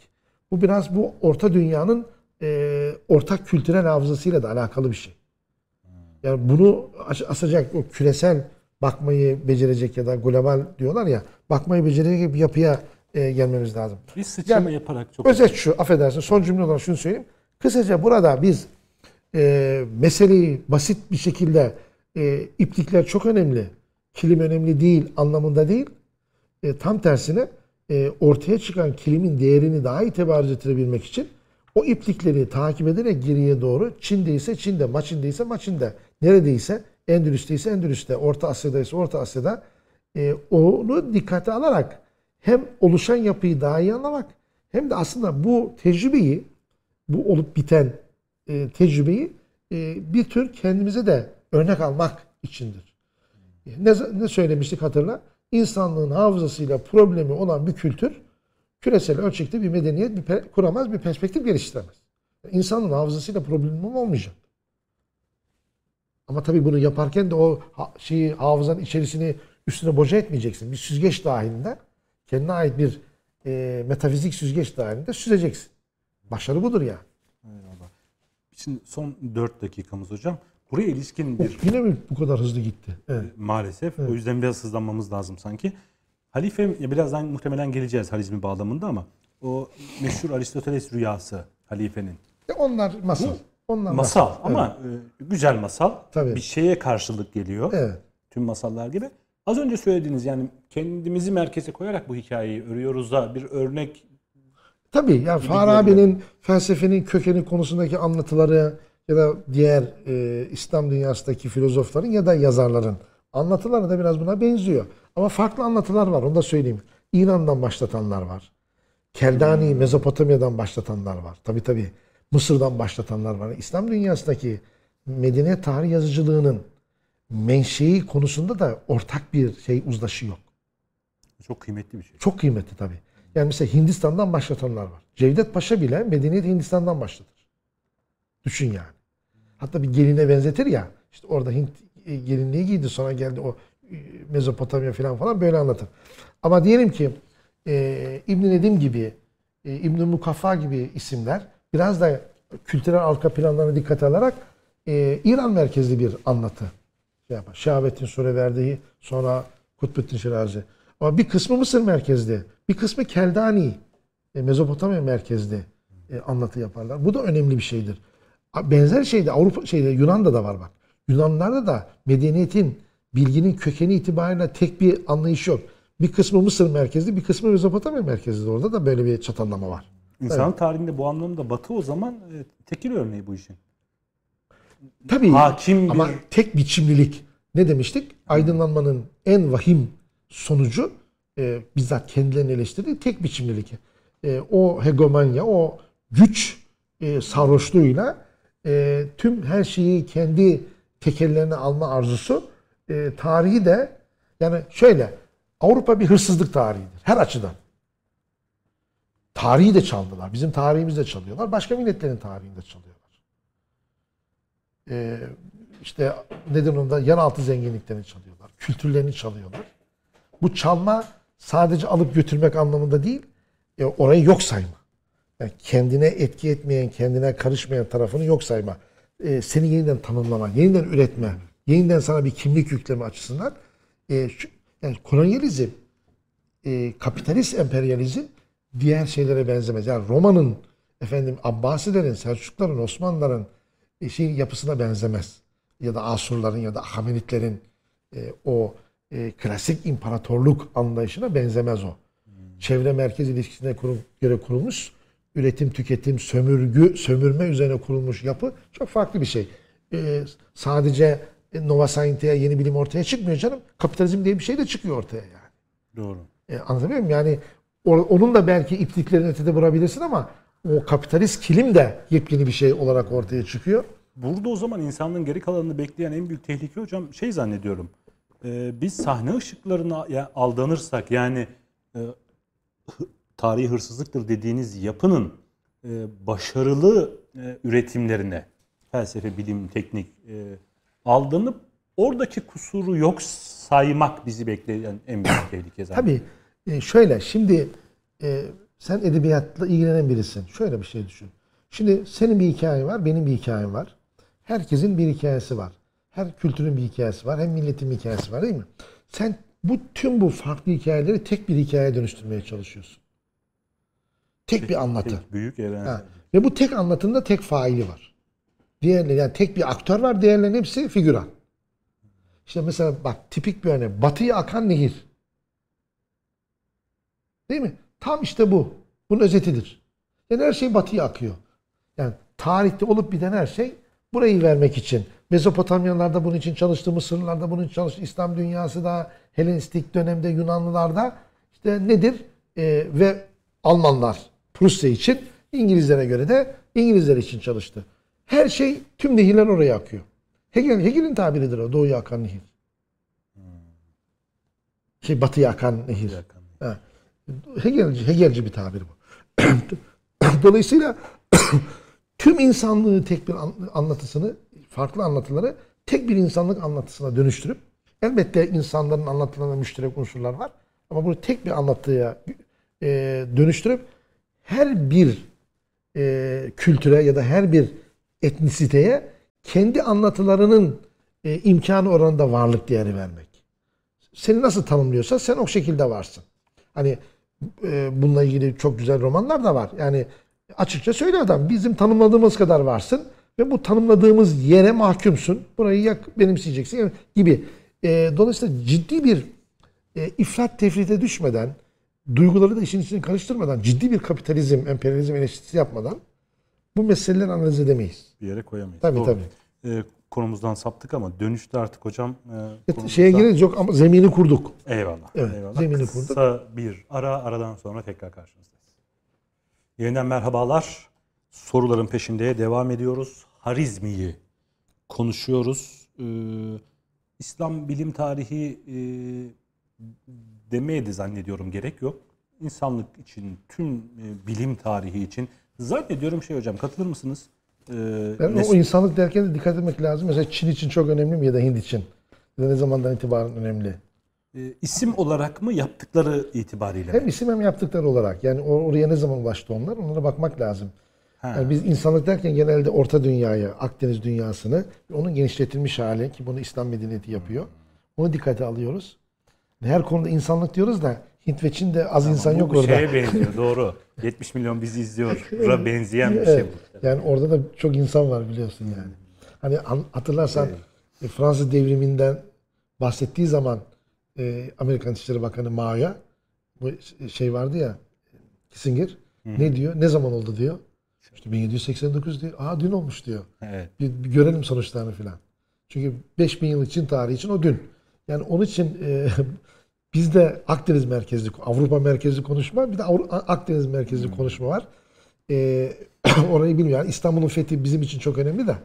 Bu biraz bu orta dünyanın e, ortak kültürel hafızasıyla da alakalı bir şey. Yani bunu as- asacak o küresel bakmayı becerecek ya da global diyorlar ya bakmayı becerecek bir yapıya e, gelmemiz lazım. Biz sıçrama Yani yaparak çok Özet şu, affedersin son cümle olarak şunu söyleyeyim. Kısaca burada biz e, meseleyi basit bir şekilde e, iplikler çok önemli, kilim önemli değil anlamında değil. E, tam tersine e, ortaya çıkan kilimin değerini daha iyi tebarüz ettirebilmek için o iplikleri takip ederek geriye doğru Çin'de ise Çin'de, Maçin'de ise Maçin'de, neredeyse Endülüs'te ise Endülüs'te, Orta Asya'da ise Orta Asya'da e, onu dikkate alarak hem oluşan yapıyı daha iyi anlamak hem de aslında bu tecrübeyi, bu olup biten e, tecrübeyi e, bir tür kendimize de örnek almak içindir. Ne, ne söylemiştik hatırla? İnsanlığın hafızasıyla problemi olan bir kültür küresel ölçekte bir medeniyet bir kuramaz, bir perspektif geliştiremez. İnsanın hafızasıyla problemim olmayacak. Ama tabii bunu yaparken de o şeyi hafızanın içerisini üstüne boca etmeyeceksin. Bir süzgeç dahilinde kendine ait bir e, metafizik süzgeç dahilinde süzeceksin. Başarı budur ya. Şimdi son 4 dakikamız hocam. Buraya ilişkin bir Yine mi bu kadar hızlı gitti? Evet. maalesef. O yüzden biraz hızlanmamız lazım sanki. Halife birazdan muhtemelen geleceğiz harizmi bağlamında ama o meşhur Aristoteles rüyası halifenin. E onlar masal. Onlar Masal ama e, güzel masal. Tabii. Bir şeye karşılık geliyor. Evet. Tüm masallar gibi. Az önce söylediğiniz yani kendimizi merkeze koyarak bu hikayeyi örüyoruz da bir örnek Tabii yani Farabi'nin felsefenin kökeni konusundaki anlatıları ya da diğer e, İslam dünyasındaki filozofların ya da yazarların anlatıları da biraz buna benziyor. Ama farklı anlatılar var onu da söyleyeyim. İran'dan başlatanlar var. Keldani, Mezopotamya'dan başlatanlar var. Tabii tabii Mısır'dan başlatanlar var. İslam dünyasındaki medeniyet tarih yazıcılığının menşei konusunda da ortak bir şey uzlaşı yok. çok kıymetli bir şey. Çok kıymetli tabii. Yani mesela Hindistan'dan başlatanlar var. Cevdet Paşa bile medeniyet Hindistan'dan başlatır. Düşün yani. Hatta bir geline benzetir ya. İşte orada Hint e, gelinliği giydi sonra geldi o e, Mezopotamya falan falan böyle anlatır. Ama diyelim ki e, İbn Nedim gibi, e, İbn Mukaffa gibi isimler biraz da kültürel arka planlarına dikkate alarak e, İran merkezli bir anlatı şey yapar. Şahabettin Sureverdi'yi sonra Kutbettin Şirazi. Ama bir kısmı Mısır merkezli, bir kısmı Keldani, e, Mezopotamya merkezli e, anlatı yaparlar. Bu da önemli bir şeydir. Benzer şey de Avrupa şeyde Yunan'da da var bak. Yunanlarda da medeniyetin bilginin kökeni itibariyle tek bir anlayış yok. Bir kısmı Mısır merkezli, bir kısmı Mezopotamya merkezli. Orada da böyle bir çatallama var. İnsanlık tarihinde bu anlamda Batı o zaman e, tekil örneği bu işin. Tabii Hakim bir ama tek biçimlilik. Ne demiştik? Aydınlanmanın en vahim sonucu e, bizzat kendilerini eleştirdiği tek biçimlilik. E, o hegemonya, o güç e, sarhoşluğuyla e, tüm her şeyi kendi tekellerine alma arzusu e, tarihi de yani şöyle Avrupa bir hırsızlık tarihidir her açıdan. Tarihi de çaldılar. Bizim tarihimizi de çalıyorlar. Başka milletlerin tarihini de çalıyorlar. Ee, işte nedir onda yeraltı zenginliklerini çalıyorlar. Kültürlerini çalıyorlar. Bu çalma sadece alıp götürmek anlamında değil, e, orayı yok sayma. Yani kendine etki etmeyen, kendine karışmayan tarafını yok sayma. E, seni yeniden tanımlama, yeniden üretme, yeniden sana bir kimlik yükleme açısından e, şu, yani kolonyalizm, e, kapitalist emperyalizm diğer şeylere benzemez. Yani Roma'nın, efendim Abbasilerin, Selçukluların, Osmanlıların e, şeyin yapısına benzemez. Ya da Asurların ya da Ahamenitlerin e, o e, klasik imparatorluk anlayışına benzemez o. Çevre merkez ilişkisine kurum, göre kurulmuş üretim, tüketim, sömürgü, sömürme üzerine kurulmuş yapı çok farklı bir şey. E, sadece Nova Scientia yeni bilim ortaya çıkmıyor canım. Kapitalizm diye bir şey de çıkıyor ortaya yani. doğru. E, anlatabiliyor muyum? Yani onun da belki ipliklerini ötede vurabilirsin ama o kapitalist kilim de yepyeni bir şey olarak ortaya çıkıyor. Burada o zaman insanlığın geri kalanını bekleyen en büyük tehlike hocam şey zannediyorum. e, biz sahne ışıklarına aldanırsak yani e, tarihi hırsızlıktır dediğiniz yapının e, başarılı e, üretimlerine felsefe, bilim, teknik e, aldanıp oradaki kusuru yok saymak bizi bekleyen en büyük <coughs> tehlike zaten. Tabii şöyle şimdi sen edebiyatla ilgilenen birisin. Şöyle bir şey düşün. Şimdi senin bir hikayen var, benim bir hikayem var. Herkesin bir hikayesi var. Her kültürün bir hikayesi var. Hem milletin bir hikayesi var değil mi? Sen bu tüm bu farklı hikayeleri tek bir hikayeye dönüştürmeye çalışıyorsun. Tek bir anlatı. Tek büyük evren. Ha. Ve bu tek anlatımda tek faili var. Diğerleri yani tek bir aktör var, diğerlerinin hepsi figüran. İşte mesela bak tipik bir örnek. Batıya akan nehir. Değil mi? Tam işte bu. Bunun özetidir. Yani her şey batıya akıyor. Yani tarihte olup biten her şey burayı vermek için. Mezopotamyalılar da bunun için çalıştı, Mısırlılar da bunun için çalıştı, İslam dünyası da, Helenistik dönemde Yunanlılar da işte nedir? Ee, ve Almanlar Prusya için, İngilizlere göre de İngilizler için çalıştı. Her şey, tüm nehirler oraya akıyor. Hegel, Hegel'in tabiridir o, doğuya akan nehir. Şey, batıya akan nehir. Ha. Hegelci, Hegelci bir tabir bu. <coughs> Dolayısıyla <coughs> tüm insanlığı tek bir an- anlatısını, farklı anlatıları tek bir insanlık anlatısına dönüştürüp elbette insanların anlatılarında müşterek unsurlar var ama bunu tek bir anlatıya e, dönüştürüp her bir e, kültüre ya da her bir etnisiteye kendi anlatılarının e, imkanı oranında varlık değeri vermek. Seni nasıl tanımlıyorsa sen o şekilde varsın. Hani e, bununla ilgili çok güzel romanlar da var. Yani açıkça söylüyor adam bizim tanımladığımız kadar varsın ve bu tanımladığımız yere mahkumsun. Burayı yak benimseyeceksin gibi. E, dolayısıyla ciddi bir e, ifrat tefrite düşmeden, duyguları da işin içine karıştırmadan, ciddi bir kapitalizm, emperyalizm eleştirisi yapmadan bu meseleleri analiz edemeyiz. Bir yere koyamayız. Tabii, Doğru. tabii. E, konumuzdan saptık ama dönüşte artık hocam. E, konumuzda- şeye gireriz yok ama zemini kurduk. Eyvallah. Evet, eyvallah. zemini Kısa bir ara aradan sonra tekrar karşınızdayız. Yeniden merhabalar. Soruların peşinde devam ediyoruz. Harizmi'yi konuşuyoruz. Ee, İslam bilim tarihi e, demeye de zannediyorum gerek yok. İnsanlık için, tüm e, bilim tarihi için zannediyorum şey hocam katılır mısınız? Ee, nes- o insanlık derken de dikkat etmek lazım. Mesela Çin için çok önemli mi ya da Hint için? Ya da ne zamandan itibaren önemli? e, isim olarak mı yaptıkları itibariyle? Hem isim hem yaptıkları olarak. Yani or- oraya ne zaman ulaştı onlar? Onlara bakmak lazım. Ha. Yani biz insanlık derken genelde Orta Dünyayı, Akdeniz dünyasını, onun genişletilmiş hali ki bunu İslam medeniyeti yapıyor. Onu dikkate alıyoruz. Her konuda insanlık diyoruz da Hint ve Çin'de az insan Bu yok orada. şeye benziyor doğru. <laughs> 70 milyon bizi izliyor. benzeyen bir şey Evet. bu. Yani orada da çok insan var biliyorsun yani. Hani an- hatırlarsan e, Fransız devriminden bahsettiği zaman e, Amerikan İçişleri Bakanı Mao'ya bu şey vardı ya Kissinger ne diyor? Ne zaman oldu diyor. İşte 1789 diyor. Aa dün olmuş diyor. Evet. Bir, bir görelim sonuçlarını filan. Çünkü 5000 yıl için tarihi için o dün. Yani onun için e, <laughs> bizde Akdeniz merkezli, Avrupa merkezli konuşma, bir de Avru- Akdeniz merkezli konuşma var. E, <clears throat> orayı bilmiyorum. Yani İstanbul'un fethi bizim için çok önemli de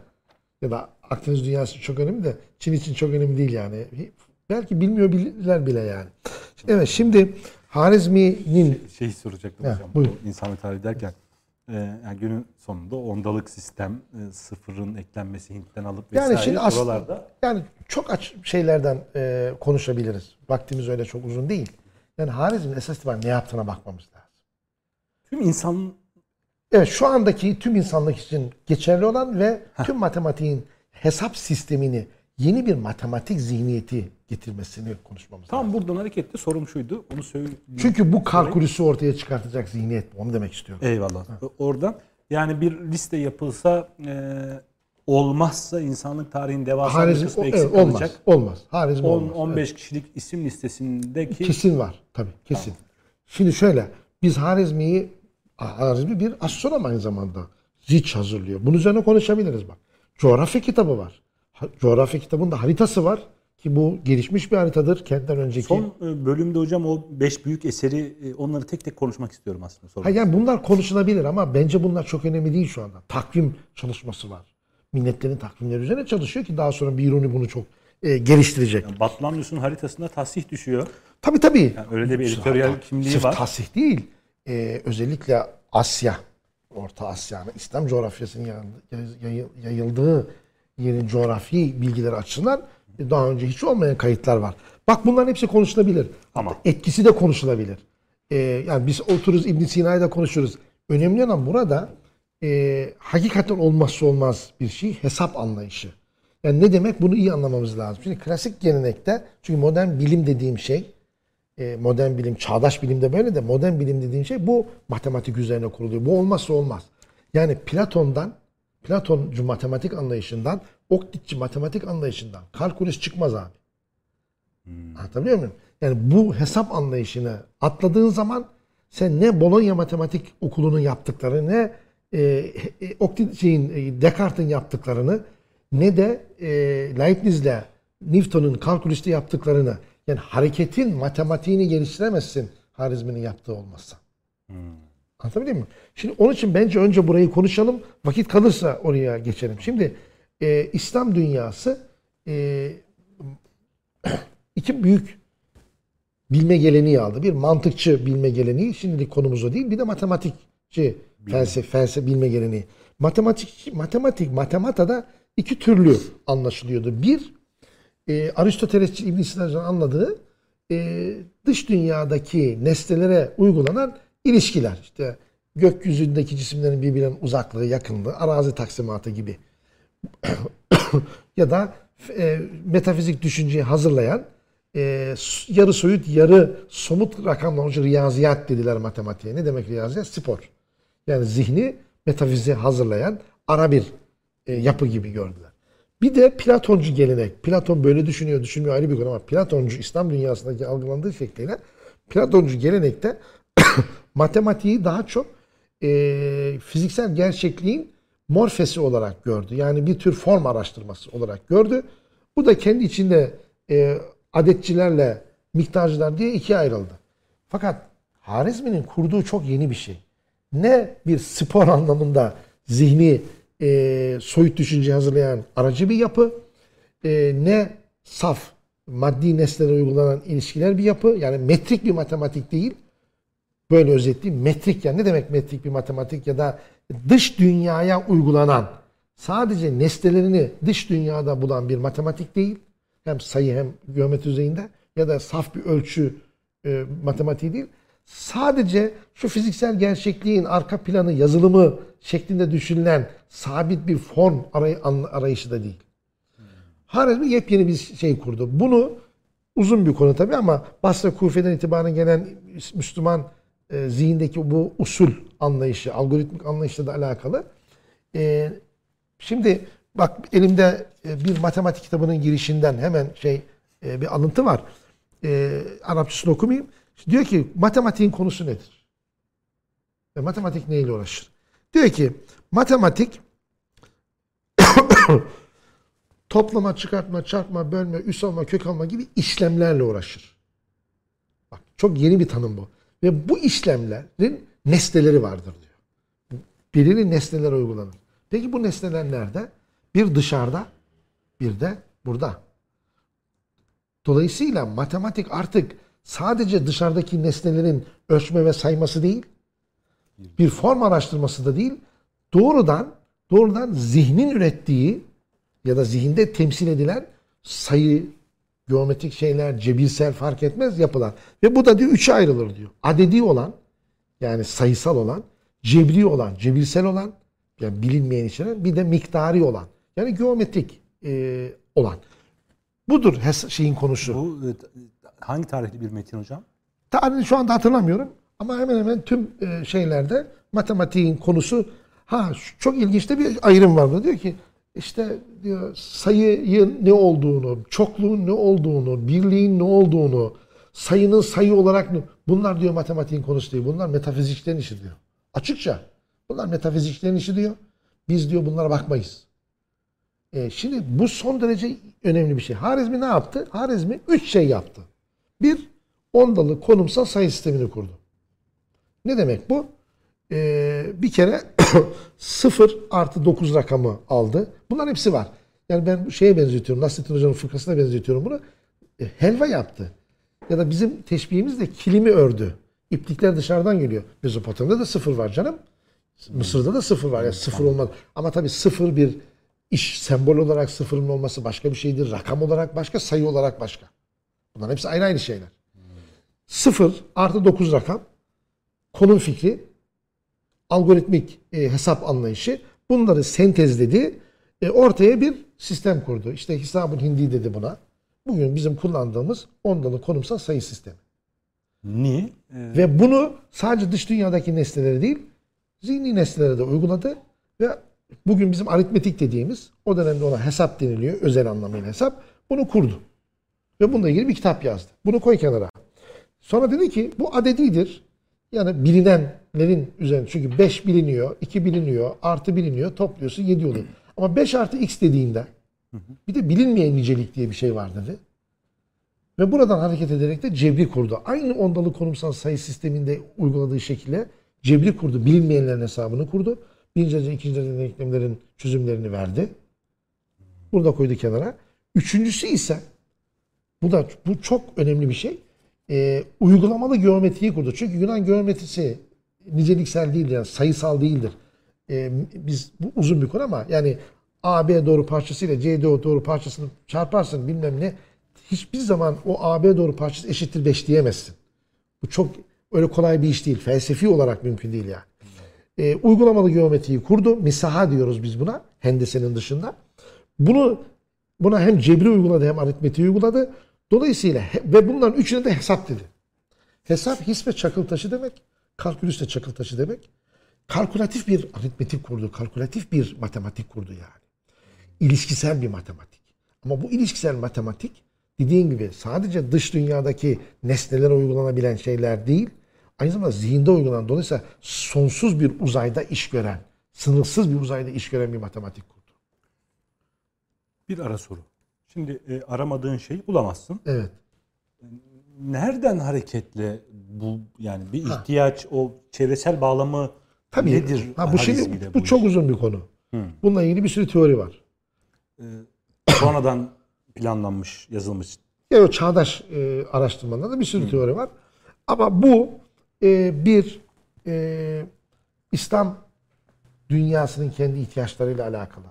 ya da Akdeniz dünyası için çok önemli de Çin için çok önemli değil yani. Belki bilmiyor bilirler bile yani. Evet şimdi Harizmi'nin Şey soracaktım Ha, hocam. buyur. Bu insanlık tarihi derken yani günün sonunda ondalık sistem, e, sıfırın eklenmesi Hint'ten alıp Yani vesaire şimdi aslında- oralarda Yani çok aç şeylerden e, konuşabiliriz. Vaktimiz öyle çok uzun değil. Yani Harizm'in esas itibariyle ne yaptığına bakmamız lazım. tüm insan Evet şu andaki tüm insanlık için geçerli olan ve tüm matematiğin hesap sistemini yeni bir matematik zihniyeti getirmesini konuşmamız lazım. tam buradan hareketle sorum şuydu. Onu söyleyeyim. Çünkü bu kalkülüsü ortaya çıkartacak zihniyet bu. Onu demek istiyorum. Eyvallah. Oradan yani bir liste yapılsa e, olmazsa insanlık tarihinin devasa bir kısmı eksik evet, olmaz. kalacak. Olmaz. Harizm olmaz. 10-15 kişilik isim listesindeki Kesin var. Tabii kesin. Şimdi şöyle. Biz Harizmi'yi Harizmi bir astronom aynı zamanda. Ziç hazırlıyor. Bunun üzerine konuşabiliriz bak. Coğrafya kitabı var. Ha- Coğrafya kitabında haritası var. Ki bu gelişmiş bir haritadır. Kentten önceki. Son e, bölümde hocam o beş büyük eseri e, onları tek tek konuşmak istiyorum aslında. Ha yani bunlar konuşulabilir ama bence bunlar çok önemli değil şu anda. Takvim çalışması var. Milletlerin takvimleri üzerine çalışıyor ki daha sonra Biruni bunu çok e, geliştirecek. Yani Batlamyus'un haritasında tasih düşüyor. Tabii tabii. Yani öyle de bir editoryal kimliği Sırf var. tasih değil. Ee, özellikle Asya, Orta Asya'nın İslam coğrafyasının yayıl- yayıl- yayıldığı yerin coğrafi bilgileri açısından daha önce hiç olmayan kayıtlar var. Bak bunların hepsi konuşulabilir. Ama- etkisi de konuşulabilir. Ee, yani biz otururuz İbn Sina'yı da konuşuruz. Önemli olan burada e, hakikaten olmazsa olmaz bir şey hesap anlayışı. Yani ne demek bunu iyi anlamamız lazım. Şimdi klasik gelenekte çünkü modern bilim dediğim şey e, modern bilim, çağdaş bilimde böyle de modern bilim dediğin şey bu matematik üzerine kuruluyor. Bu olmazsa olmaz. Yani Platon'dan, Platoncu matematik anlayışından, Oktitçi matematik anlayışından kalkülüs çıkmaz abi. Anlatabiliyor muyum? Yani bu hesap anlayışını atladığın zaman sen ne Bologna Matematik Okulu'nun yaptıkları ne e, e, Oktit şeyin, e, Descartes'in yaptıklarını ne de e, Leibniz'le Newton'un kalkülüste yaptıklarını yani hareketin matematiğini geliştiremezsin Harizmi'nin yaptığı olmazsa. Anlatabildim mi? Şimdi onun için bence önce burayı konuşalım. Vakit kalırsa oraya geçelim. Şimdi e, İslam dünyası e, <clears throat> iki büyük bilme geleneği aldı. Bir mantıkçı bilme geleneği. Şimdilik konumuz o değil. Bir de matematikçi felsefe, felsefe bilme geleneği. Matematik, matematik, matematada iki türlü anlaşılıyordu. Bir, e, Aristotelesçi İbn Sina'nın anladığı e, dış dünyadaki nesnelere uygulanan ilişkiler. İşte gökyüzündeki cisimlerin birbirinin uzaklığı, yakınlığı, arazi taksimatı gibi. <coughs> ya da e, metafizik düşünceyi hazırlayan e, yarı soyut, yarı somut için riyaziyat dediler matematiğe. Ne demek riyaziyat? Spor. Yani zihni metafiziğe hazırlayan ara bir e, yapı gibi gördüler. Bir de Platoncu gelenek. Platon böyle düşünüyor, düşünmüyor ayrı bir konu ama Platoncu İslam dünyasındaki algılandığı şekliyle Platoncu gelenekte <coughs> matematiği daha çok e, fiziksel gerçekliğin morfesi olarak gördü. Yani bir tür form araştırması olarak gördü. Bu da kendi içinde e, adetçilerle miktarcılar diye ikiye ayrıldı. Fakat Harizmi'nin kurduğu çok yeni bir şey. Ne bir spor <laughs> anlamında zihni e, soyut düşünce hazırlayan aracı bir yapı, e, ne saf maddi nesnelere uygulanan ilişkiler bir yapı. Yani metrik bir matematik değil. Böyle özetleyeyim. Metrik yani ne demek metrik bir matematik ya da dış dünyaya uygulanan sadece nesnelerini dış dünyada bulan bir matematik değil. Hem sayı hem geometri düzeyinde ya da saf bir ölçü e, matematiği değil. Sadece şu fiziksel gerçekliğin arka planı, yazılımı şeklinde düşünülen sabit bir form aray- arayışı da değil. Harizmi yepyeni bir şey kurdu. Bunu uzun bir konu tabii ama Basra Kufe'den itibaren gelen Müslüman e, zihindeki bu usul anlayışı, algoritmik anlayışla da alakalı. E, şimdi bak elimde e, bir matematik kitabının girişinden hemen şey e, bir alıntı var. E, Arapçasını okumayayım. Diyor ki matematiğin konusu nedir? Ve matematik neyle uğraşır? Diyor ki matematik <coughs> toplama, çıkartma, çarpma, bölme, üs alma, kök alma gibi işlemlerle uğraşır. Bak çok yeni bir tanım bu. Ve bu işlemlerin nesneleri vardır diyor. Belirli nesneler uygulanır. Peki bu nesneler nerede? Bir dışarıda, bir de burada. Dolayısıyla matematik artık sadece dışarıdaki nesnelerin ölçme ve sayması değil, bir form araştırması da değil, doğrudan doğrudan zihnin ürettiği ya da zihinde temsil edilen sayı, geometrik şeyler, cebirsel fark etmez yapılar. Ve bu da diyor üçe ayrılır diyor. Adedi olan yani sayısal olan, cebri olan, cebirsel olan yani bilinmeyen içeren bir de miktari olan yani geometrik e, olan. Budur şeyin konusu. Bu e, hangi tarihli bir metin hocam? Tarihini şu anda hatırlamıyorum ama hemen hemen tüm e, şeylerde matematiğin konusu ha çok ilginç de bir ayrım var. Diyor ki işte diyor sayının ne olduğunu, çokluğun ne olduğunu, birliğin ne olduğunu, sayının sayı olarak ne, bunlar diyor matematiğin konusu değil. Bunlar metafiziklerin işi diyor. Açıkça. Bunlar metafiziklerin işi diyor. Biz diyor bunlara bakmayız. E, şimdi bu son derece önemli bir şey. Harizmi ne yaptı? Harizmi üç şey yaptı. Bir, ondalı konumsal sayı sistemini kurdu. Ne demek bu? Ee, bir kere <coughs> 0 artı 9 rakamı aldı. Bunların hepsi var. Yani ben şeye benzetiyorum. Nasrettin Hoca'nın fıkrasına benzetiyorum bunu. E, helva yaptı. Ya da bizim teşbihimiz de kilimi ördü. İplikler dışarıdan geliyor. Mezopotamya'da da sıfır var canım. Mısır'da da sıfır var. Yani sıfır olmaz. Ama tabii sıfır bir iş sembol olarak sıfırın olması başka bir şeydir. Rakam olarak başka, sayı olarak başka. Bunların hepsi ayrı ayrı şeyler. 0 artı 9 rakam, konum fikri, algoritmik e, hesap anlayışı bunları sentezledi. E, ortaya bir sistem kurdu. İşte hesabın hindi dedi buna. Bugün bizim kullandığımız ondalı konumsal sayı sistemi. Ni e, Ve bunu sadece dış dünyadaki nesnelere değil, zihni nesnelere de uyguladı. Ve bugün bizim aritmetik dediğimiz, o dönemde ona hesap deniliyor, özel anlamıyla hesap, bunu kurdu. Ve bununla ilgili bir kitap yazdı. Bunu koy kenara. Sonra dedi ki bu adedidir. Yani bilinenlerin üzerine. Çünkü 5 biliniyor, 2 biliniyor, artı biliniyor. Topluyorsun 7 oluyor. <clears throat> Ama 5 artı x dediğinde Bir de bilinmeyen nicelik diye bir şey var dedi. Ve buradan hareket ederek de cebri kurdu. Aynı ondalı konumsal sayı sisteminde uyguladığı şekilde cebri kurdu. Bilinmeyenlerin hesabını kurdu. Birinci derece, ikinci derece denklemlerin çözümlerini verdi. Bunu da koydu kenara. Üçüncüsü ise bu da bu çok önemli bir şey. Ee, uygulamalı geometriyi kurdu. Çünkü Yunan geometrisi niceliksel değildir, yani sayısal değildir. Ee, biz bu uzun bir konu ama yani AB doğru parçasıyla C doğru parçasını çarparsın bilmem ne hiçbir zaman o AB doğru parçası eşittir 5 diyemezsin. Bu çok öyle kolay bir iş değil. Felsefi olarak mümkün değil yani. Ee, uygulamalı geometriyi kurdu. Misaha diyoruz biz buna. Hendesenin dışında. Bunu buna hem cebri uyguladı hem aritmetiği uyguladı. Dolayısıyla ve bunların üçüne de hesap dedi. Hesap his ve çakıl taşı demek. Kalkülüs de çakıl taşı demek. Kalkulatif bir aritmetik kurdu. Kalkulatif bir matematik kurdu yani. İlişkisel bir matematik. Ama bu ilişkisel matematik dediğim gibi sadece dış dünyadaki nesnelere uygulanabilen şeyler değil. Aynı zamanda zihinde uygulanan dolayısıyla sonsuz bir uzayda iş gören, sınırsız bir uzayda iş gören bir matematik kurdu. Bir ara soru. Şimdi e, aramadığın şeyi bulamazsın. Evet. Nereden hareketle bu yani bir ihtiyaç o çevresel bağlamı Tabii. nedir? Ha, bu şimdi Harizmi'de bu, iş? çok uzun bir konu. Bununla ilgili bir sürü teori var. sonradan planlanmış, yazılmış. Yani o çağdaş e, araştırmalarda bir sürü teori var. Ama bu e, bir e, İslam dünyasının kendi ihtiyaçlarıyla alakalı.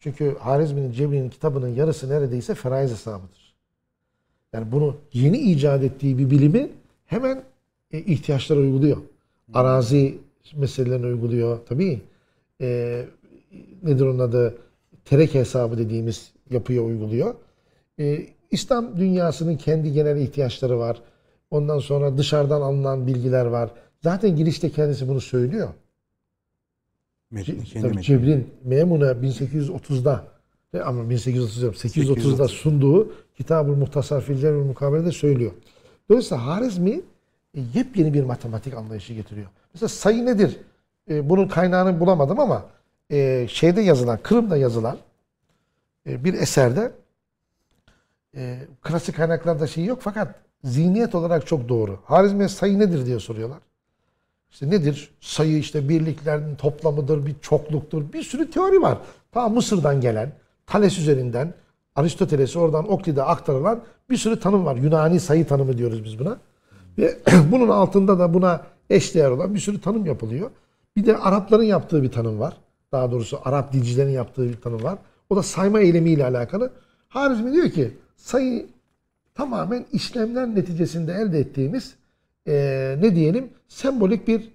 Çünkü Harizmi'nin Cebri'nin kitabının yarısı neredeyse feraiz hesabıdır. Yani bunu yeni icat ettiği bir bilimi hemen e, ihtiyaçlara uyguluyor. Arazi meselelerini uyguluyor. Tabii e, nedir onun adı? Terek hesabı dediğimiz yapıya uyguluyor. E, İslam dünyasının kendi genel ihtiyaçları var. Ondan sonra dışarıdan alınan bilgiler var. Zaten girişte kendisi bunu söylüyor. Metni, kendi Tabii. Cebr'in Memune 1830'da e, ama 1830 diyorum 830'da sunduğu Kitab-ı Muhtasar fil Cebr Mukabele'de söylüyor. Dolayısıyla Harizmi e, yepyeni bir matematik anlayışı getiriyor. Mesela sayı nedir? E, bunun kaynağını bulamadım ama e, şeyde yazılan, Kırım'da yazılan e, bir eserde e, klasik kaynaklarda şey yok fakat zihniyet olarak çok doğru. Harizmi'ye sayı nedir diye soruyorlar. İşte nedir? Sayı işte birliklerin toplamıdır, bir çokluktur. Bir sürü teori var. Ta Mısır'dan gelen, Thales üzerinden, Aristoteles'e oradan Oklid'e aktarılan bir sürü tanım var. Yunani sayı tanımı diyoruz biz buna. Ve <clears throat> bunun altında da buna eşdeğer olan bir sürü tanım yapılıyor. Bir de Arapların yaptığı bir tanım var. Daha doğrusu Arap dilcilerin yaptığı bir tanım var. O da sayma eylemiyle alakalı. Harizmi diyor ki sayı tamamen işlemler neticesinde elde ettiğimiz eee, ne diyelim sembolik bir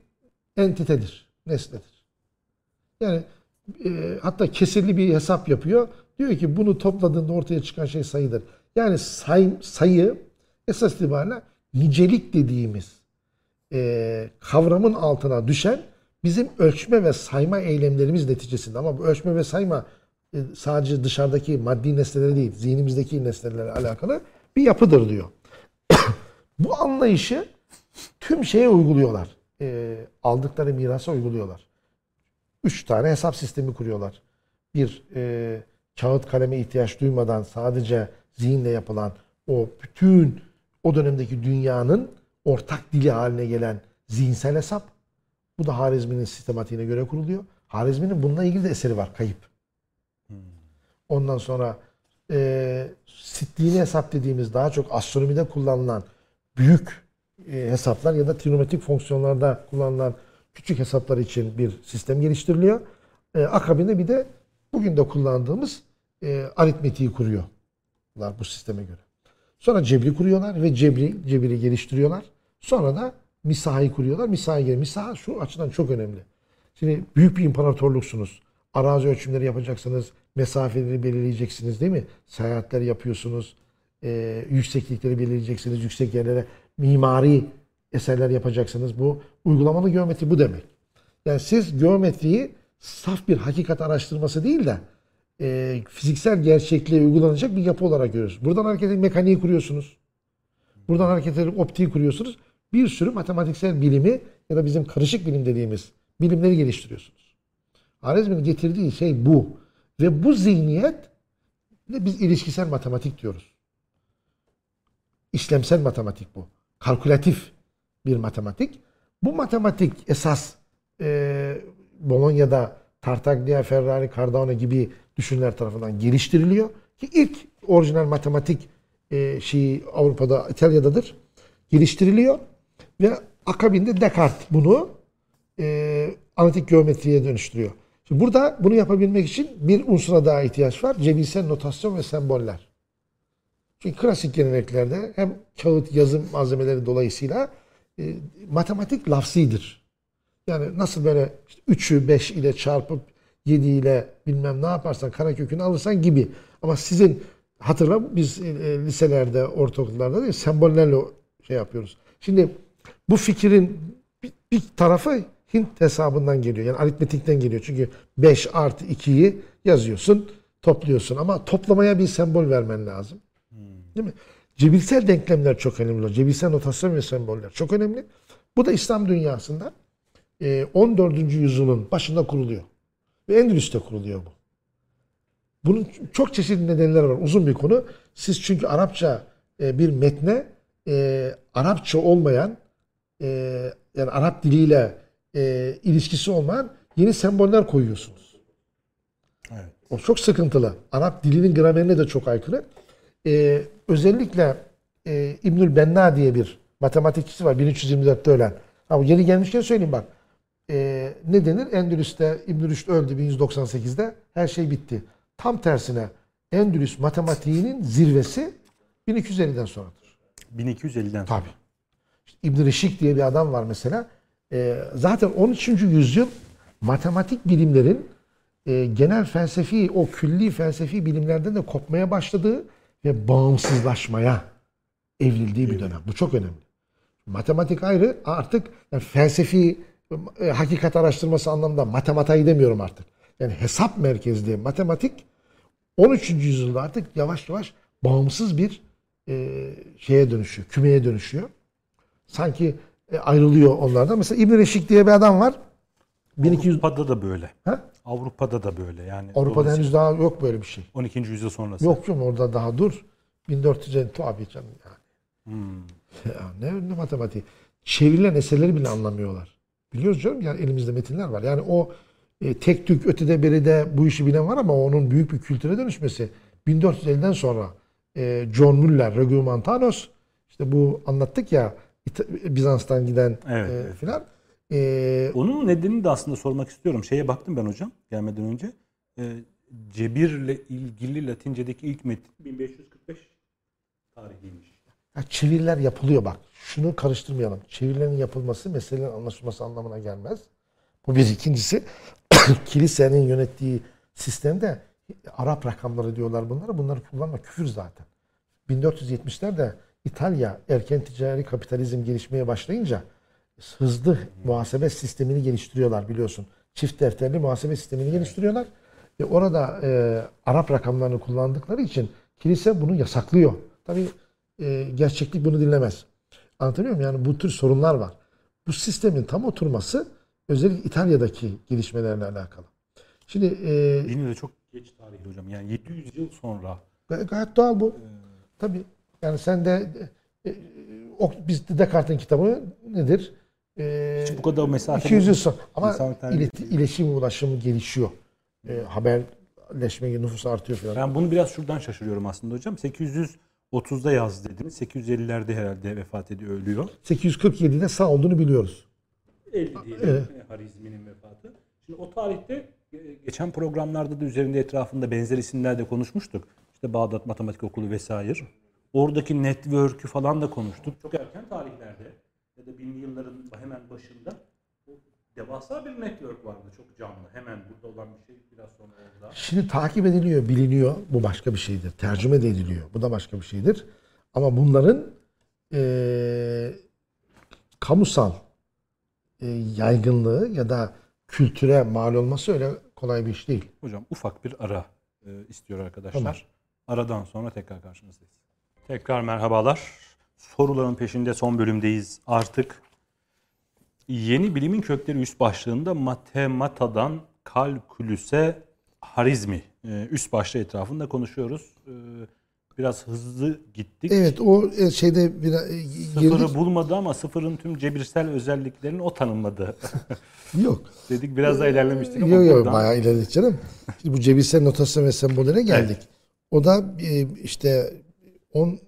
entitedir, nesnedir. Yani eee, hatta kesirli bir hesap yapıyor. Diyor ki bunu topladığında ortaya çıkan şey sayıdır. Yani say, sayı esas itibariyle nicelik dediğimiz eee, kavramın altına düşen bizim ölçme ve sayma eylemlerimiz neticesinde. Ama bu ölçme ve sayma e, sadece dışarıdaki maddi nesneleri değil, zihnimizdeki nesnelerle alakalı bir yapıdır diyor. <coughs> Bu anlayışı tüm şeye uyguluyorlar. Ee, aldıkları mirasa uyguluyorlar. Üç tane hesap sistemi kuruyorlar. Bir, e, kağıt kaleme ihtiyaç duymadan sadece zihinle yapılan o bütün o dönemdeki dünyanın ortak dili haline gelen zihinsel hesap. Bu da Harizmi'nin sistematiğine göre kuruluyor. Harizmi'nin bununla ilgili de eseri var, kayıp. Ondan sonra e, sitliğini hesap dediğimiz daha çok astronomide kullanılan büyük e, hesaplar ya da trigonometrik fonksiyonlarda kullanılan küçük hesaplar için bir sistem geliştiriliyor. E, akabinde bir de bugün de kullandığımız e, aritmetiği kuruyorlar bu sisteme göre. Sonra cebri kuruyorlar ve cebri cebri geliştiriyorlar. Sonra da misahayı kuruyorlar. Misaha geliyor. Misaha şu açıdan çok önemli. Şimdi büyük bir imparatorluksunuz. Arazi ölçümleri yapacaksınız. Mesafeleri belirleyeceksiniz değil mi? Seyahatler yapıyorsunuz. Ee, yükseklikleri belirleyeceksiniz. Yüksek yerlere mimari eserler yapacaksınız. Bu uygulamalı geometri bu demek. Yani siz geometriyi saf bir hakikat araştırması değil de e, fiziksel gerçekliğe uygulanacak bir yapı olarak görüyorsunuz. Buradan hareket edip mekaniği kuruyorsunuz. Buradan hareket edip optiği kuruyorsunuz. Bir sürü matematiksel bilimi ya da bizim karışık bilim dediğimiz bilimleri geliştiriyorsunuz. Harizmi'nin getirdiği şey bu. Ve bu zihniyet de biz ilişkisel matematik diyoruz. İşlemsel matematik bu. Kalkülatif bir matematik. Bu matematik esas e, Bologna'da Tartaglia, Ferrari, Cardano gibi düşünürler tarafından geliştiriliyor. Ki ilk orijinal matematik e, şeyi Avrupa'da, İtalya'dadır. Geliştiriliyor. Ve akabinde Descartes bunu e, analitik geometriye dönüştürüyor. Şimdi burada bunu yapabilmek için bir unsura daha ihtiyaç var. Cebirsel notasyon ve semboller. Çünkü klasik geleneklerde hem kağıt yazım malzemeleri dolayısıyla e, matematik lafzidir. Yani nasıl böyle işte 3'ü 5 ile çarpıp 7 ile bilmem ne yaparsan karekökünü alırsan gibi. Ama sizin hatırla biz e, e, liselerde, ortaokullarda değil sembollerle şey yapıyoruz. Şimdi bu fikrin bir, bir tarafı Hint hesabından geliyor. Yani aritmetikten geliyor. Çünkü 5 artı 2'yi yazıyorsun, topluyorsun. Ama toplamaya bir sembol vermen lazım. Değil mi? Cebirsel denklemler çok önemli. Cebirsel notasyon ve semboller çok önemli. Bu da İslam dünyasında e, 14. yüzyılın başında kuruluyor. Ve Endülüs'te kuruluyor bu. Bunun çok çeşitli nedenleri var. Uzun bir konu. Siz çünkü Arapça e, bir metne e, Arapça olmayan e, yani Arap diliyle e, ilişkisi olmayan yeni semboller koyuyorsunuz. Evet. O çok sıkıntılı. Arap dilinin gramerine de çok aykırı. Özellikle e, İbnül Benna diye bir matematikçisi var 1324'te ölen. Ha, bu yeni gelmişken söyleyeyim bak. Ee, ne denir? Endülüs'te İbn Rüşd öldü 1198'de. Her şey bitti. Tam tersine Endülüs matematiğinin zirvesi 1250'den sonradır. 1250'den sonra. Tabii. İşte İbn Reşik diye bir adam var mesela. Ee, zaten 13. yüzyıl matematik bilimlerin e, genel felsefi, o külli felsefi bilimlerden de kopmaya başladığı ve bağımsızlaşmaya evrildiği bir dönem. Bu çok önemli. Matematik ayrı artık yani felsefi e, hakikat araştırması anlamında matematiği demiyorum artık. Yani hesap merkezli matematik 13. yüzyılda artık yavaş yavaş bağımsız bir e, şeye dönüşüyor, kümeye dönüşüyor. Sanki e, ayrılıyor onlardan. Mesela İbn Reşik diye bir adam var. 1200 Avrupa'da da böyle. Ha? Avrupa'da da böyle. Yani Avrupa'da henüz daha yok böyle bir şey. 12. yüzyıl sonrası. Yok canım orada daha dur. 1400 tabii canım yani. Hmm. Ya ne, ne matematiği. Çevrilen eserleri bile anlamıyorlar. Biliyoruz canım yani elimizde metinler var. Yani o e, tek tük ötede beride bu işi bilen var ama onun büyük bir kültüre dönüşmesi 1450'den sonra e, John Muller, Regiomontanos işte bu anlattık ya Bizans'tan giden Evet, e, evet. filan. E, Onun nedenini de aslında sormak istiyorum. Şeye baktım ben hocam gelmeden önce. Ee, cebirle ilgili Latince'deki ilk metin 1545 tarihiymiş. Ya çeviriler yapılıyor bak. Şunu karıştırmayalım. Çevirilerin yapılması meselenin anlaşılması anlamına gelmez. Bu bir. ikincisi <coughs> kilisenin yönettiği sistemde Arap rakamları diyorlar bunlara. Bunları kullanma küfür zaten. 1470'lerde İtalya erken ticari kapitalizm gelişmeye başlayınca hızlı muhasebe sistemini geliştiriyorlar biliyorsun. Çift defterli muhasebe sistemini geliştiriyorlar. Ve orada e, Arap rakamlarını kullandıkları için kilise bunu yasaklıyor. Tabii e, gerçeklik bunu dinlemez. Anlatabiliyor muyum? Yani bu tür sorunlar var. Bu sistemin tam oturması özellikle İtalya'daki gelişmelerle alakalı. Şimdi e, Yine de çok geç tarihli hocam. Yani 700 yıl sonra. Gay- Gayet doğal bu. Tabii. Yani sen de e, e, o, biz de Descartes'in kitabı nedir? E, Bu kadar mesafe. 200 yıl sonra. Ama ileti, iletişim ulaşımı gelişiyor. E, haberleşme, nüfus artıyor falan. Ben bunu biraz şuradan şaşırıyorum aslında hocam. 830'da yaz dediniz. 850'lerde herhalde vefat ediyor, ölüyor. 847'de sağ olduğunu biliyoruz. 50 diyelim Evet. Harizmi'nin vefatı. Şimdi o tarihte e, geçen programlarda da üzerinde etrafında benzer isimler de konuşmuştuk. İşte Bağdat Matematik Okulu vesaire. Oradaki network'ü falan da konuştuk. Çok erken tarihlerde ya da binli yılların hemen başında devasa bir network vardı çok canlı. Hemen burada olan bir şey biraz sonra orada. Şimdi takip ediliyor, biliniyor. Bu başka bir şeydir. Tercüme de ediliyor. Bu da başka bir şeydir. Ama bunların e, kamusal e, yaygınlığı ya da kültüre mal olması öyle kolay bir iş değil. Hocam ufak bir ara e, istiyor arkadaşlar. Tamam. Aradan sonra tekrar karşınızdayız. Tekrar merhabalar. Soruların peşinde son bölümdeyiz artık. Yeni bilimin kökleri üst başlığında matematadan kalkülüse harizmi e, üst başlığı etrafında konuşuyoruz. E, Biraz hızlı gittik. Evet o e, şeyde bir e, Sıfırı girdik. bulmadı ama sıfırın tüm cebirsel özelliklerini o tanımladı. <laughs> Yok. Dedik biraz daha ilerlemiştik ama Yok yok buradan- bayağı ilerledik canım. Şimdi bu cebirsel notasyon ve sembollere geldik. O da işte 14.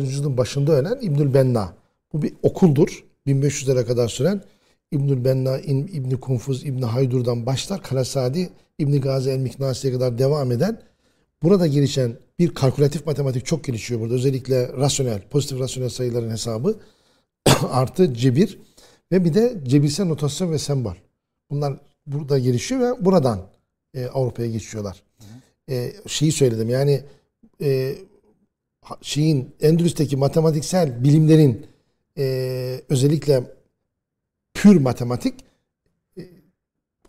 yüzyılın başında ölen İbnül Benna. Bu bir okuldur. 1500'lere kadar süren İbnül Benna, İbni Kunfuz, İbni Haydur'dan başlar. Kalasadi, İbni Gazi el-Miknasi'ye kadar devam eden burada gelişen bir kalkülatif matematik çok gelişiyor burada. Özellikle rasyonel, pozitif rasyonel sayıların hesabı <clears throat> artı cebir ve bir de cebirsel notasyon ve sembol. Bunlar burada gelişiyor ve buradan e, Avrupa'ya geçiyorlar. E, şeyi söyledim yani e, şeyin Endülüs'teki matematiksel bilimlerin e, özellikle pür matematik e,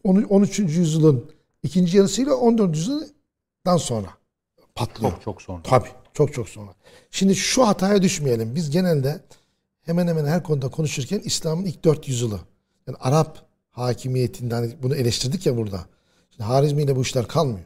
on- 13. yüzyılın ikinci yarısıyla 14. yüzyıldan sonra patlıyor. Çok çok sonra. Tabii. Çok çok sonra. Şimdi şu hataya düşmeyelim. Biz genelde hemen hemen her konuda konuşurken İslam'ın ilk dört yüzyılı. Yani Arap hakimiyetinden hani bunu eleştirdik ya burada. Şimdi Harizmi ile bu işler kalmıyor.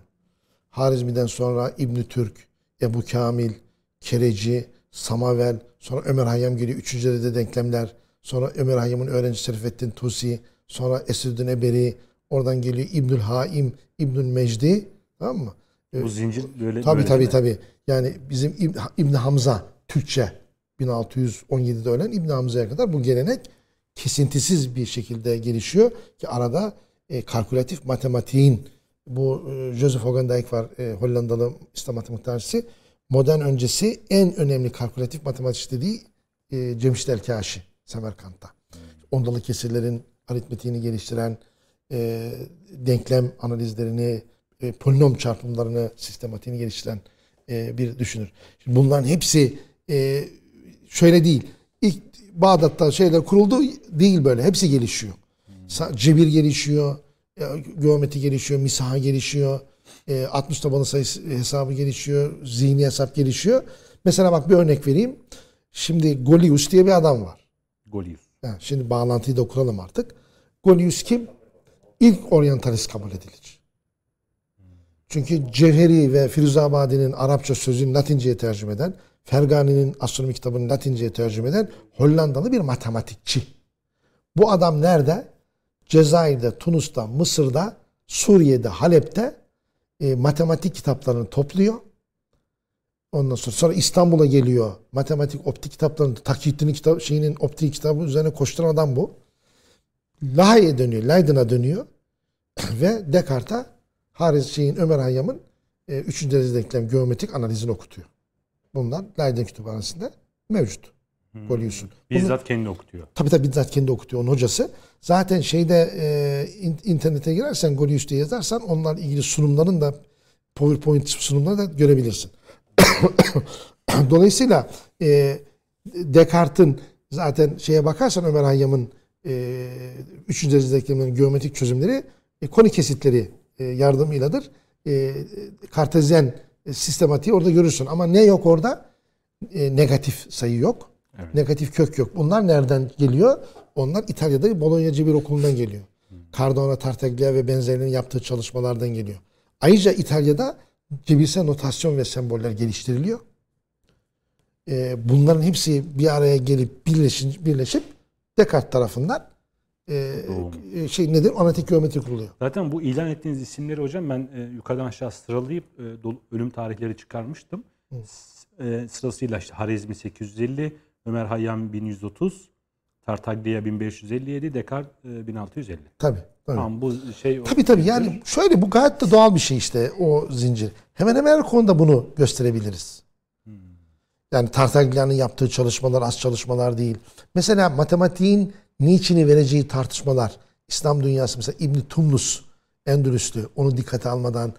Harizmi'den sonra İbn Türk, Ebu Kamil, Kereci, Samavel, sonra Ömer Hayyam geliyor. Üçüncü derecede denklemler. Sonra Ömer Hayyam'ın öğrencisi Serifettin Tusi. Sonra Esedüddin Eberi. Oradan geliyor İbnül Haim, İbnül Mecdi. Tamam mı? Bu zincir böyle Tabii böyle tabii tabii. Yani bizim İbn, İbn Hamza Türkçe 1617'de ölen İbn Hamza'ya kadar bu gelenek kesintisiz bir şekilde gelişiyor ki arada e, kalkülatif matematiğin bu e, Joseph Hogendijk var e, Hollandalı İslam matematik tarihçisi. Modern öncesi en önemli kalkülatif matematik dediği e, Cemşit el-Kaşi Semerkant'ta. Ondalı kesirlerin aritmetiğini geliştiren e, denklem analizlerini, e, polinom çarpımlarını, sistematiğini geliştiren e, bir düşünür. Şimdi bunların hepsi e, şöyle değil. İlk Bağdat'ta şeyler kuruldu değil böyle. Hepsi gelişiyor. Cebir gelişiyor, e, geometri gelişiyor, misaha gelişiyor, e, 60 tabanı sayısı hesabı gelişiyor, zihni hesap gelişiyor. Mesela bak bir örnek vereyim. Şimdi Golius diye bir adam var. Golius. Ha, şimdi bağlantıyı da kuralım artık. Golius kim? İlk oryantalist kabul edilir. Çünkü Cevheri ve Firuzabadi'nin Arapça sözünü Latince'ye tercüme eden, Fergani'nin astronomi kitabını Latince'ye tercüme eden Hollandalı bir matematikçi. Bu adam nerede? Cezayir'de, Tunus'ta, Mısır'da, Suriye'de, Halep'te e, matematik kitaplarını topluyor. Ondan sonra, sonra İstanbul'a geliyor. Matematik optik kitaplarını, Takiyüddin'in kitap, şeyinin optik kitabı üzerine koşturan adam bu. Lahey'e dönüyor, Leiden'a dönüyor. <clears throat> Ve Descartes'a Haris şeyin Ömer Hayyam'ın e, 3. derece denklem geometrik analizini okutuyor. Bunlar Leiden kütüphanesinde mevcut. Golius'un. Bunu- Bizzat kendi okutuyor. Tabii tabii bizzat kendi okutuyor onun hocası. Zaten şeyde e, in- internete girersen Golius diye yazarsan onlarla ilgili sunumların da PowerPoint sunumları da görebilirsin. <coughs> Dolayısıyla e, Descartes'in zaten şeye bakarsan Ömer Hayyam'ın e, 3. derece denklemlerin geometrik çözümleri e, koni kesitleri e, yardımıyladır. E, Kartezyen e, sistematiği orada görürsün. Ama ne yok orada? E, negatif sayı yok. Evet. Negatif kök yok. Bunlar nereden geliyor? Onlar İtalya'da Bologna Cebir Okulu'ndan geliyor. Cardano, Tartaglia ve benzerlerinin yaptığı çalışmalardan geliyor. Ayrıca İtalya'da cebirsel notasyon ve semboller geliştiriliyor. Ee, bunların hepsi bir araya gelip birleşin, birleşip Descartes tarafından e, Doğru. e, şey nedir? Analitik geometri kuruluyor. Zaten bu ilan ettiğiniz isimleri hocam ben e, yukarıdan aşağı sıralayıp e, ölüm tarihleri çıkarmıştım. E, sırasıyla işte Harizmi 850, Ömer Hayyam 1130, Tartaglia 1557, Descartes e, 1650. Tabii. tabii. Tamam bu şey Tabii tabii yani şöyle bu gayet de doğal bir şey işte o zincir. Hemen hemen her konuda bunu gösterebiliriz. Yani Tartaglia'nın yaptığı çalışmalar az çalışmalar değil. Mesela matematiğin niçini vereceği tartışmalar. İslam dünyası mesela İbn Tumnus Endülüslü onu dikkate almadan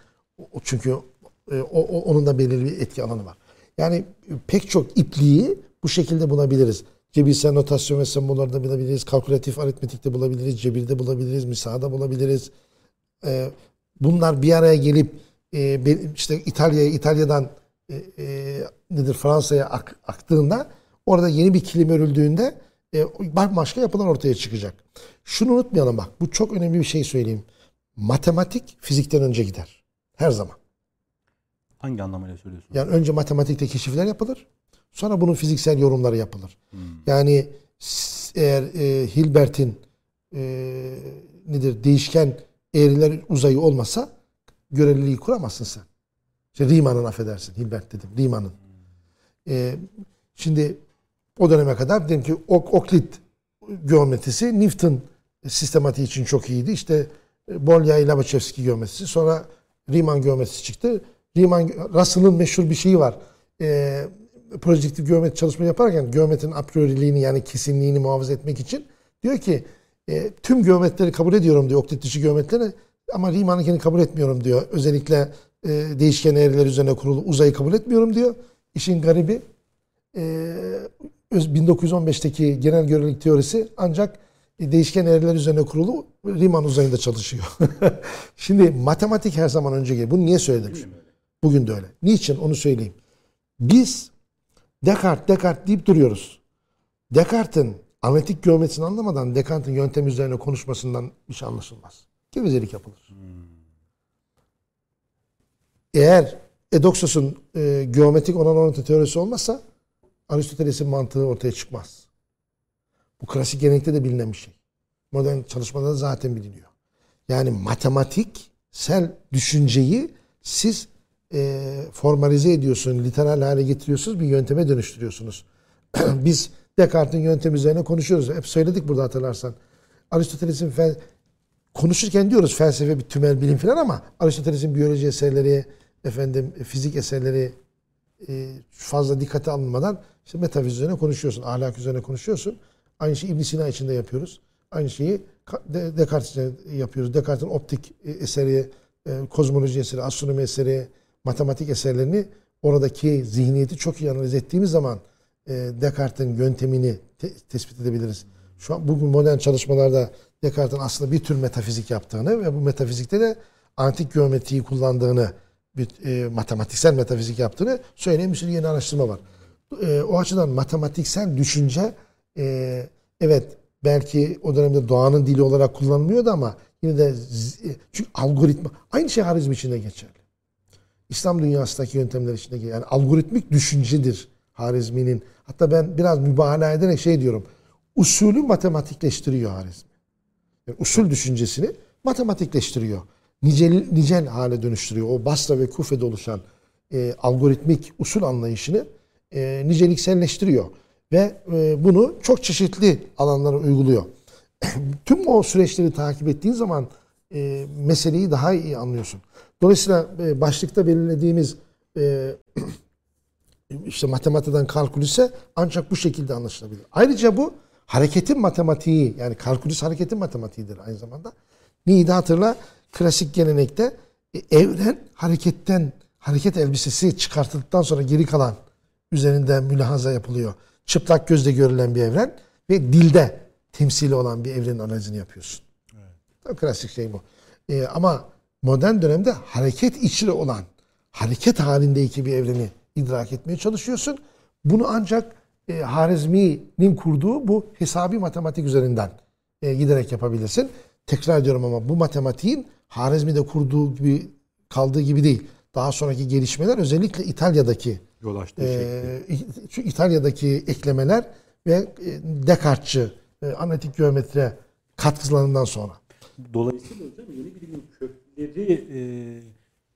çünkü e, o, o- onun da belirli bir etki alanı var. Yani e, pek çok ipliği bu şekilde bulabiliriz. Cebirsel notasyon ve sembollarda bulabiliriz. Kalkülatif aritmetikte bulabiliriz. Cebirde bulabiliriz. Misada bulabiliriz. Ee, bunlar bir araya gelip e, işte İtalya'ya İtalya'dan e, e, nedir Fransa'ya ak- aktığında orada yeni bir kilim örüldüğünde e, başka yapılar ortaya çıkacak. Şunu unutmayalım bak bu çok önemli bir şey söyleyeyim. Matematik fizikten önce gider. Her zaman. Hangi anlamıyla söylüyorsun? Yani önce matematikte keşifler yapılır. Sonra bunun fiziksel yorumları yapılır. Yani s- eğer e, Hilbert'in e, nedir değişken eğriler uzayı olmasa göreliliği kuramazsın sen. İşte Riemann'ın affedersin. Hilbert dedim. Riemann'ın. E, şimdi o döneme kadar diyelim ki Ok- Oklit geometrisi Newton sistematiği için çok iyiydi. İşte e, Bolyai Lobachevsky geometrisi. Sonra Riemann geometrisi çıktı. Riemann Russell'ın meşhur bir şeyi var. E, projektif geometri çalışma yaparken geometrinin a prioriliğini yani kesinliğini muhafaza etmek için diyor ki e, tüm geometrileri kabul ediyorum diyor oklit dışı geometrileri ama Riemann'ınkini kabul etmiyorum diyor. Özellikle e, değişken eğriler üzerine kurulu uzayı kabul etmiyorum diyor. İşin garibi e, öz- 1915'teki genel görelilik teorisi ancak e, değişken eğriler üzerine kurulu Riemann uzayında çalışıyor. <laughs> Şimdi matematik her zaman önce geliyor. Bunu niye söyledim? Bugün de öyle. Niçin? Onu söyleyeyim. Biz Descartes, Descartes deyip duruyoruz. Descartes'in analitik geometrisini anlamadan Descartes'in yöntem üzerine konuşmasından bir şey anlaşılmaz. Gevezelik yapılır. Eğer Edoxos'un e, geometrik oran orantı teorisi olmazsa Aristoteles'in mantığı ortaya çıkmaz. Bu klasik gelenekte de bilinen bir şey. Modern çalışmalarda zaten biliniyor. Yani matematiksel düşünceyi siz e, formalize ediyorsunuz, literal hale getiriyorsunuz, bir yönteme dönüştürüyorsunuz. <clears throat> Biz Descartes'in yöntemi üzerine konuşuyoruz. Hep söyledik burada hatırlarsan. Aristoteles'in konuşurken diyoruz felsefe bir tümel bilim falan ama Aristoteles'in biyoloji eserleri, efendim fizik eserleri e, fazla dikkate alınmadan işte metafizik üzerine konuşuyorsun, ahlak üzerine konuşuyorsun. Aynı şeyi ibn Sina için de yapıyoruz. Aynı şeyi Descartes yapıyoruz. Descartes'in optik e, eseri, e, kozmoloji eseri, astronomi eseri, matematik eserlerini oradaki zihniyeti çok iyi analiz ettiğimiz zaman e, Descartes'in yöntemini te- tespit edebiliriz. Şu an bugün modern çalışmalarda Descartes'in aslında bir tür metafizik yaptığını ve bu metafizikte de antik geometriyi kullandığını, bir e, matematiksel metafizik yaptığını söyleyen bir sürü yeni araştırma var. E, o açıdan matematiksel düşünce e, evet belki o dönemde doğanın dili olarak kullanılmıyordu ama yine de e, çünkü algoritma aynı şey harizm için de geçerli. İslam dünyasındaki yöntemler içinde yani algoritmik düşüncedir Harizmi'nin. Hatta ben biraz mübalağa ederek şey diyorum. Usulü matematikleştiriyor Harizmi. Yani usul düşüncesini matematikleştiriyor. Nicel, nicel hale dönüştürüyor. O Basra ve Kufe'de oluşan e, algoritmik usul anlayışını e, nicelikselleştiriyor. Ve e, bunu çok çeşitli alanlara uyguluyor. <clears throat> Tüm o süreçleri takip ettiğin zaman e, meseleyi daha iyi anlıyorsun. Dolayısıyla e, başlıkta belirlediğimiz e, <clears throat> işte matematikten kalkülüse ancak bu şekilde anlaşılabilir. Ayrıca bu hareketin matematiği yani kalkülüs hareketin matematiğidir aynı zamanda. Neydi hatırla? Klasik gelenekte e, evren hareketten hareket elbisesi çıkartıldıktan sonra geri kalan üzerinde mülahaza yapılıyor. Çıplak gözle görülen bir evren ve dilde temsili olan bir evrenin analizini yapıyorsun. Tabii klasik şey bu. Ee, ama modern dönemde hareket içre olan, hareket halindeki bir evreni idrak etmeye çalışıyorsun. Bunu ancak e, Harizmi'nin kurduğu bu hesabi matematik üzerinden e, giderek yapabilirsin. Tekrar ediyorum ama bu matematiğin Harizmi'de kurduğu gibi kaldığı gibi değil. Daha sonraki gelişmeler özellikle İtalya'daki Yol açtığı şu İtalya'daki eklemeler ve e, Descartes'çı e, analitik geometri katkılarından sonra. Dolayısıyla hocam yeni bilimin kökleri e,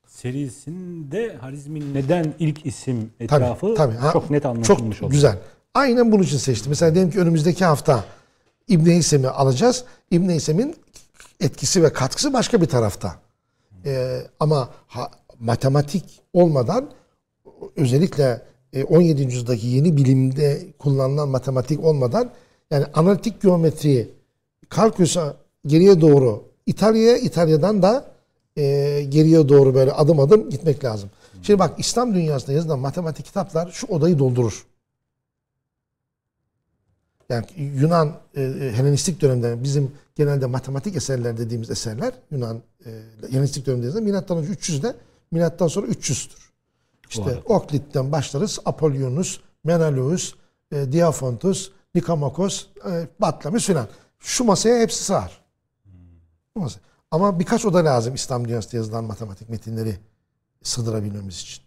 serisinde Harizm'in neden ilk isim etrafı tabii. Ha, çok net anlaşılmış Çok oldu. güzel. Aynen bunun için seçtim. Mesela diyelim ki önümüzdeki hafta İbn Heysem'i alacağız. İbn Heysem'in etkisi ve katkısı başka bir tarafta. Ee, ama ha- matematik olmadan özellikle e, 17. yüzyıldaki yeni bilimde kullanılan matematik olmadan yani analitik geometri kalkülüse geriye doğru İtalya'ya İtalya'dan da e, geriye doğru böyle adım adım gitmek lazım. Şimdi bak İslam dünyasında yazılan matematik kitaplar şu odayı doldurur. Yani Yunan e, e, Helenistik dönemde bizim genelde matematik eserler dediğimiz eserler Yunan e, Helenistik yazılan milattan önce 300'de milattan sonra 300'dür. İşte. Oklit'ten başlarız. Apollonius, Menelaus, e, Diafontus, Nikomakos, e, Batlamyus filan. Şu masaya hepsi sığar. Bu masa. Ama birkaç oda lazım İslam dünyasında yazılan matematik metinleri sığdırabilmemiz için.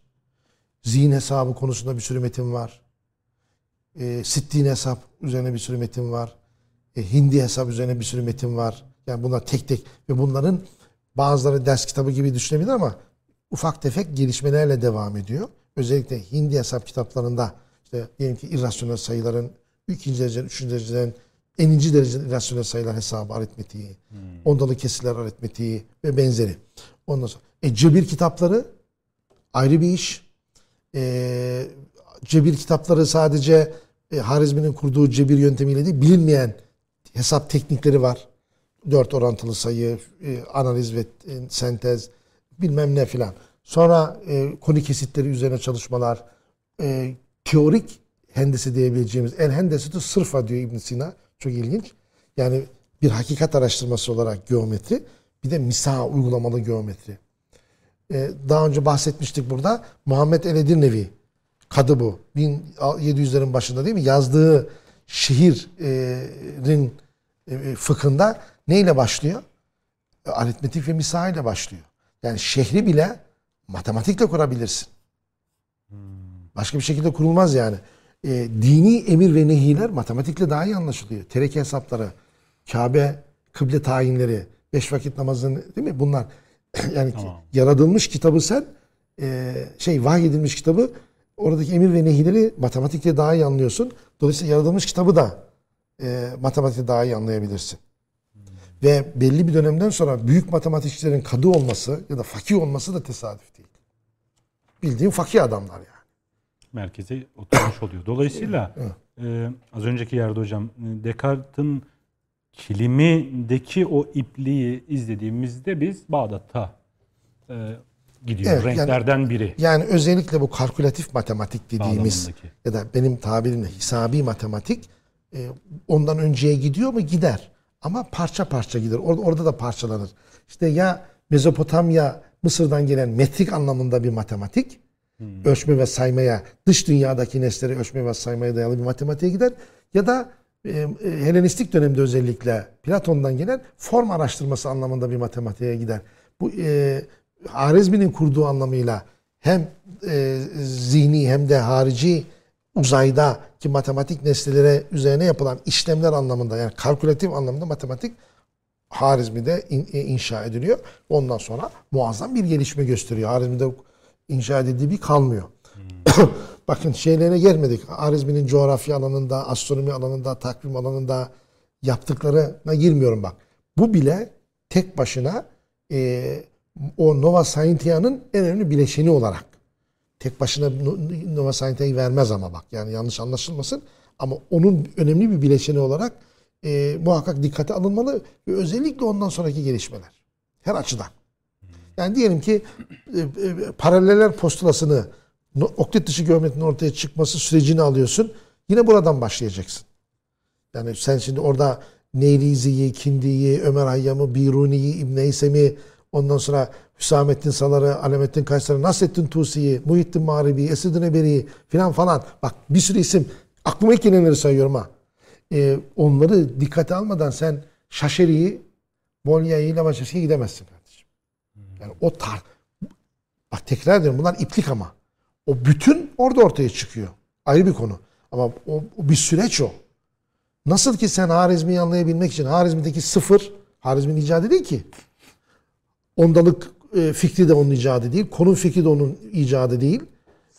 Zihin hesabı konusunda bir sürü metin var. E, sittin hesap üzerine bir sürü metin var. E, hindi hesap üzerine bir sürü metin var. Yani bunlar tek tek ve bunların bazıları ders kitabı gibi düşünebilir ama ufak tefek gelişmelerle devam ediyor. Özellikle hindi hesap kitaplarında işte diyelim ki irrasyonel sayıların ikinci dereceden, üçüncü dereceden, eninci dereceden irrasyonel sayılar hesabı, aritmetiği, ondalı kesirler aritmetiği ve benzeri. Ondan sonra e, cebir kitapları ayrı bir iş. E, cebir kitapları sadece e, Harizmi'nin kurduğu cebir yöntemiyle değil, bilinmeyen hesap teknikleri var. Dört orantılı sayı, e, analiz ve e, sentez, bilmem ne filan. Sonra e, konu kesitleri üzerine çalışmalar, e, teorik hendese diyebileceğimiz el hendeseti sırfa diyor ibn Sina. Çok ilginç. Yani bir hakikat araştırması olarak geometri, bir de misa uygulamalı geometri. E, daha önce bahsetmiştik burada. Muhammed el Edirnevi kadı bu. 1700'lerin başında değil mi? Yazdığı şiirin e, fıkhında neyle başlıyor? E, aritmetik ve misa ile başlıyor. Yani şehri bile matematikle kurabilirsin. Başka bir şekilde kurulmaz yani. E, dini emir ve nehiler matematikle daha iyi anlaşılıyor. Tereke hesapları, Kabe, kıble tayinleri, beş vakit namazın değil mi? Bunlar <clears throat> yani Tamam. yaratılmış kitabı sen e, şey vahyedilmiş kitabı oradaki emir ve nehileri matematikle daha iyi anlıyorsun. Dolayısıyla yaratılmış kitabı da e, matematikle daha iyi anlayabilirsin. Ve belli bir dönemden sonra büyük matematikçilerin kadı olması ya da fakih olması da tesadüf değil. Bildiğin fakih adamlar yani. Merkeze oturmuş oluyor. Dolayısıyla e, az önceki yerde hocam e, Descartes'in kilimindeki o ipliği izlediğimizde biz Bağdat'a e, gidiyor. Evet, yani- Renklerden biri. Yani özellikle bu kalkülatif matematik dediğimiz Bağlamındaki. ya da benim tabirimle hisabi matematik e, ondan önceye gidiyor mu? Gider. Ama parça parça gider. Orada, orada da parçalanır. İşte ya Mezopotamya, Mısır'dan gelen metrik anlamında bir matematik, ölçme ve saymaya, dış dünyadaki nesneleri ölçme ve saymaya dayalı bir matematiğe gider. Ya da e, e, Helenistik dönemde özellikle Platon'dan gelen form araştırması anlamında bir matematiğe gider. Bu e, Harizmi'nin kurduğu anlamıyla hem e, zihni hem de harici uzayda ki matematik nesnelere üzerine yapılan işlemler anlamında yani kalkülatif anlamda matematik Harizmi'de in- e, inşa ediliyor. Ondan sonra muazzam bir gelişme gösteriyor. Harizmi'de inşa edildiği bir kalmıyor. <coughs> Bakın şeylere gelmedik. Harizmi'nin coğrafya alanında, astronomi alanında, takvim alanında yaptıklarına girmiyorum bak. Bu bile tek başına e, o Nova Scientia'nın en önemli bileşeni olarak. Tek başına No- Nova Scientia'yı vermez ama bak. Yani yanlış anlaşılmasın. Ama onun önemli bir bileşeni olarak e, muhakkak dikkate alınmalı ve özellikle ondan sonraki gelişmeler. Her açıdan. Yani diyelim ki e, e, paraleller postulasını oktet dışı geometrinin ortaya çıkması sürecini alıyorsun. Yine buradan başlayacaksın. Yani sen şimdi orada Neyrizi'yi, Kindi'yi, Ömer Hayyam'ı, Biruni'yi, İbn Eysem'i, ondan sonra Hüsamettin Salar'ı, Alamettin Kaysar'ı, Nasrettin Tusi'yi, Muhittin Mağribi, Esed-i Neberi'yi filan falan. Bak bir sürü isim. Aklıma ilk gelenleri sayıyorum ha. Ee, onları dikkate almadan sen Şaşeri'yi, Bolya'yı, Lavaşeski'ye gidemezsin. Yani o tar... Bak tekrar ediyorum bunlar iplik ama. O bütün orada ortaya çıkıyor. Ayrı bir konu. Ama o, o bir süreç o. Nasıl ki sen Harizmi'yi anlayabilmek için Harizmi'deki sıfır Harizmi'nin icadı değil ki. Ondalık e, fikri de onun icadı değil. Konum fikri de onun icadı değil.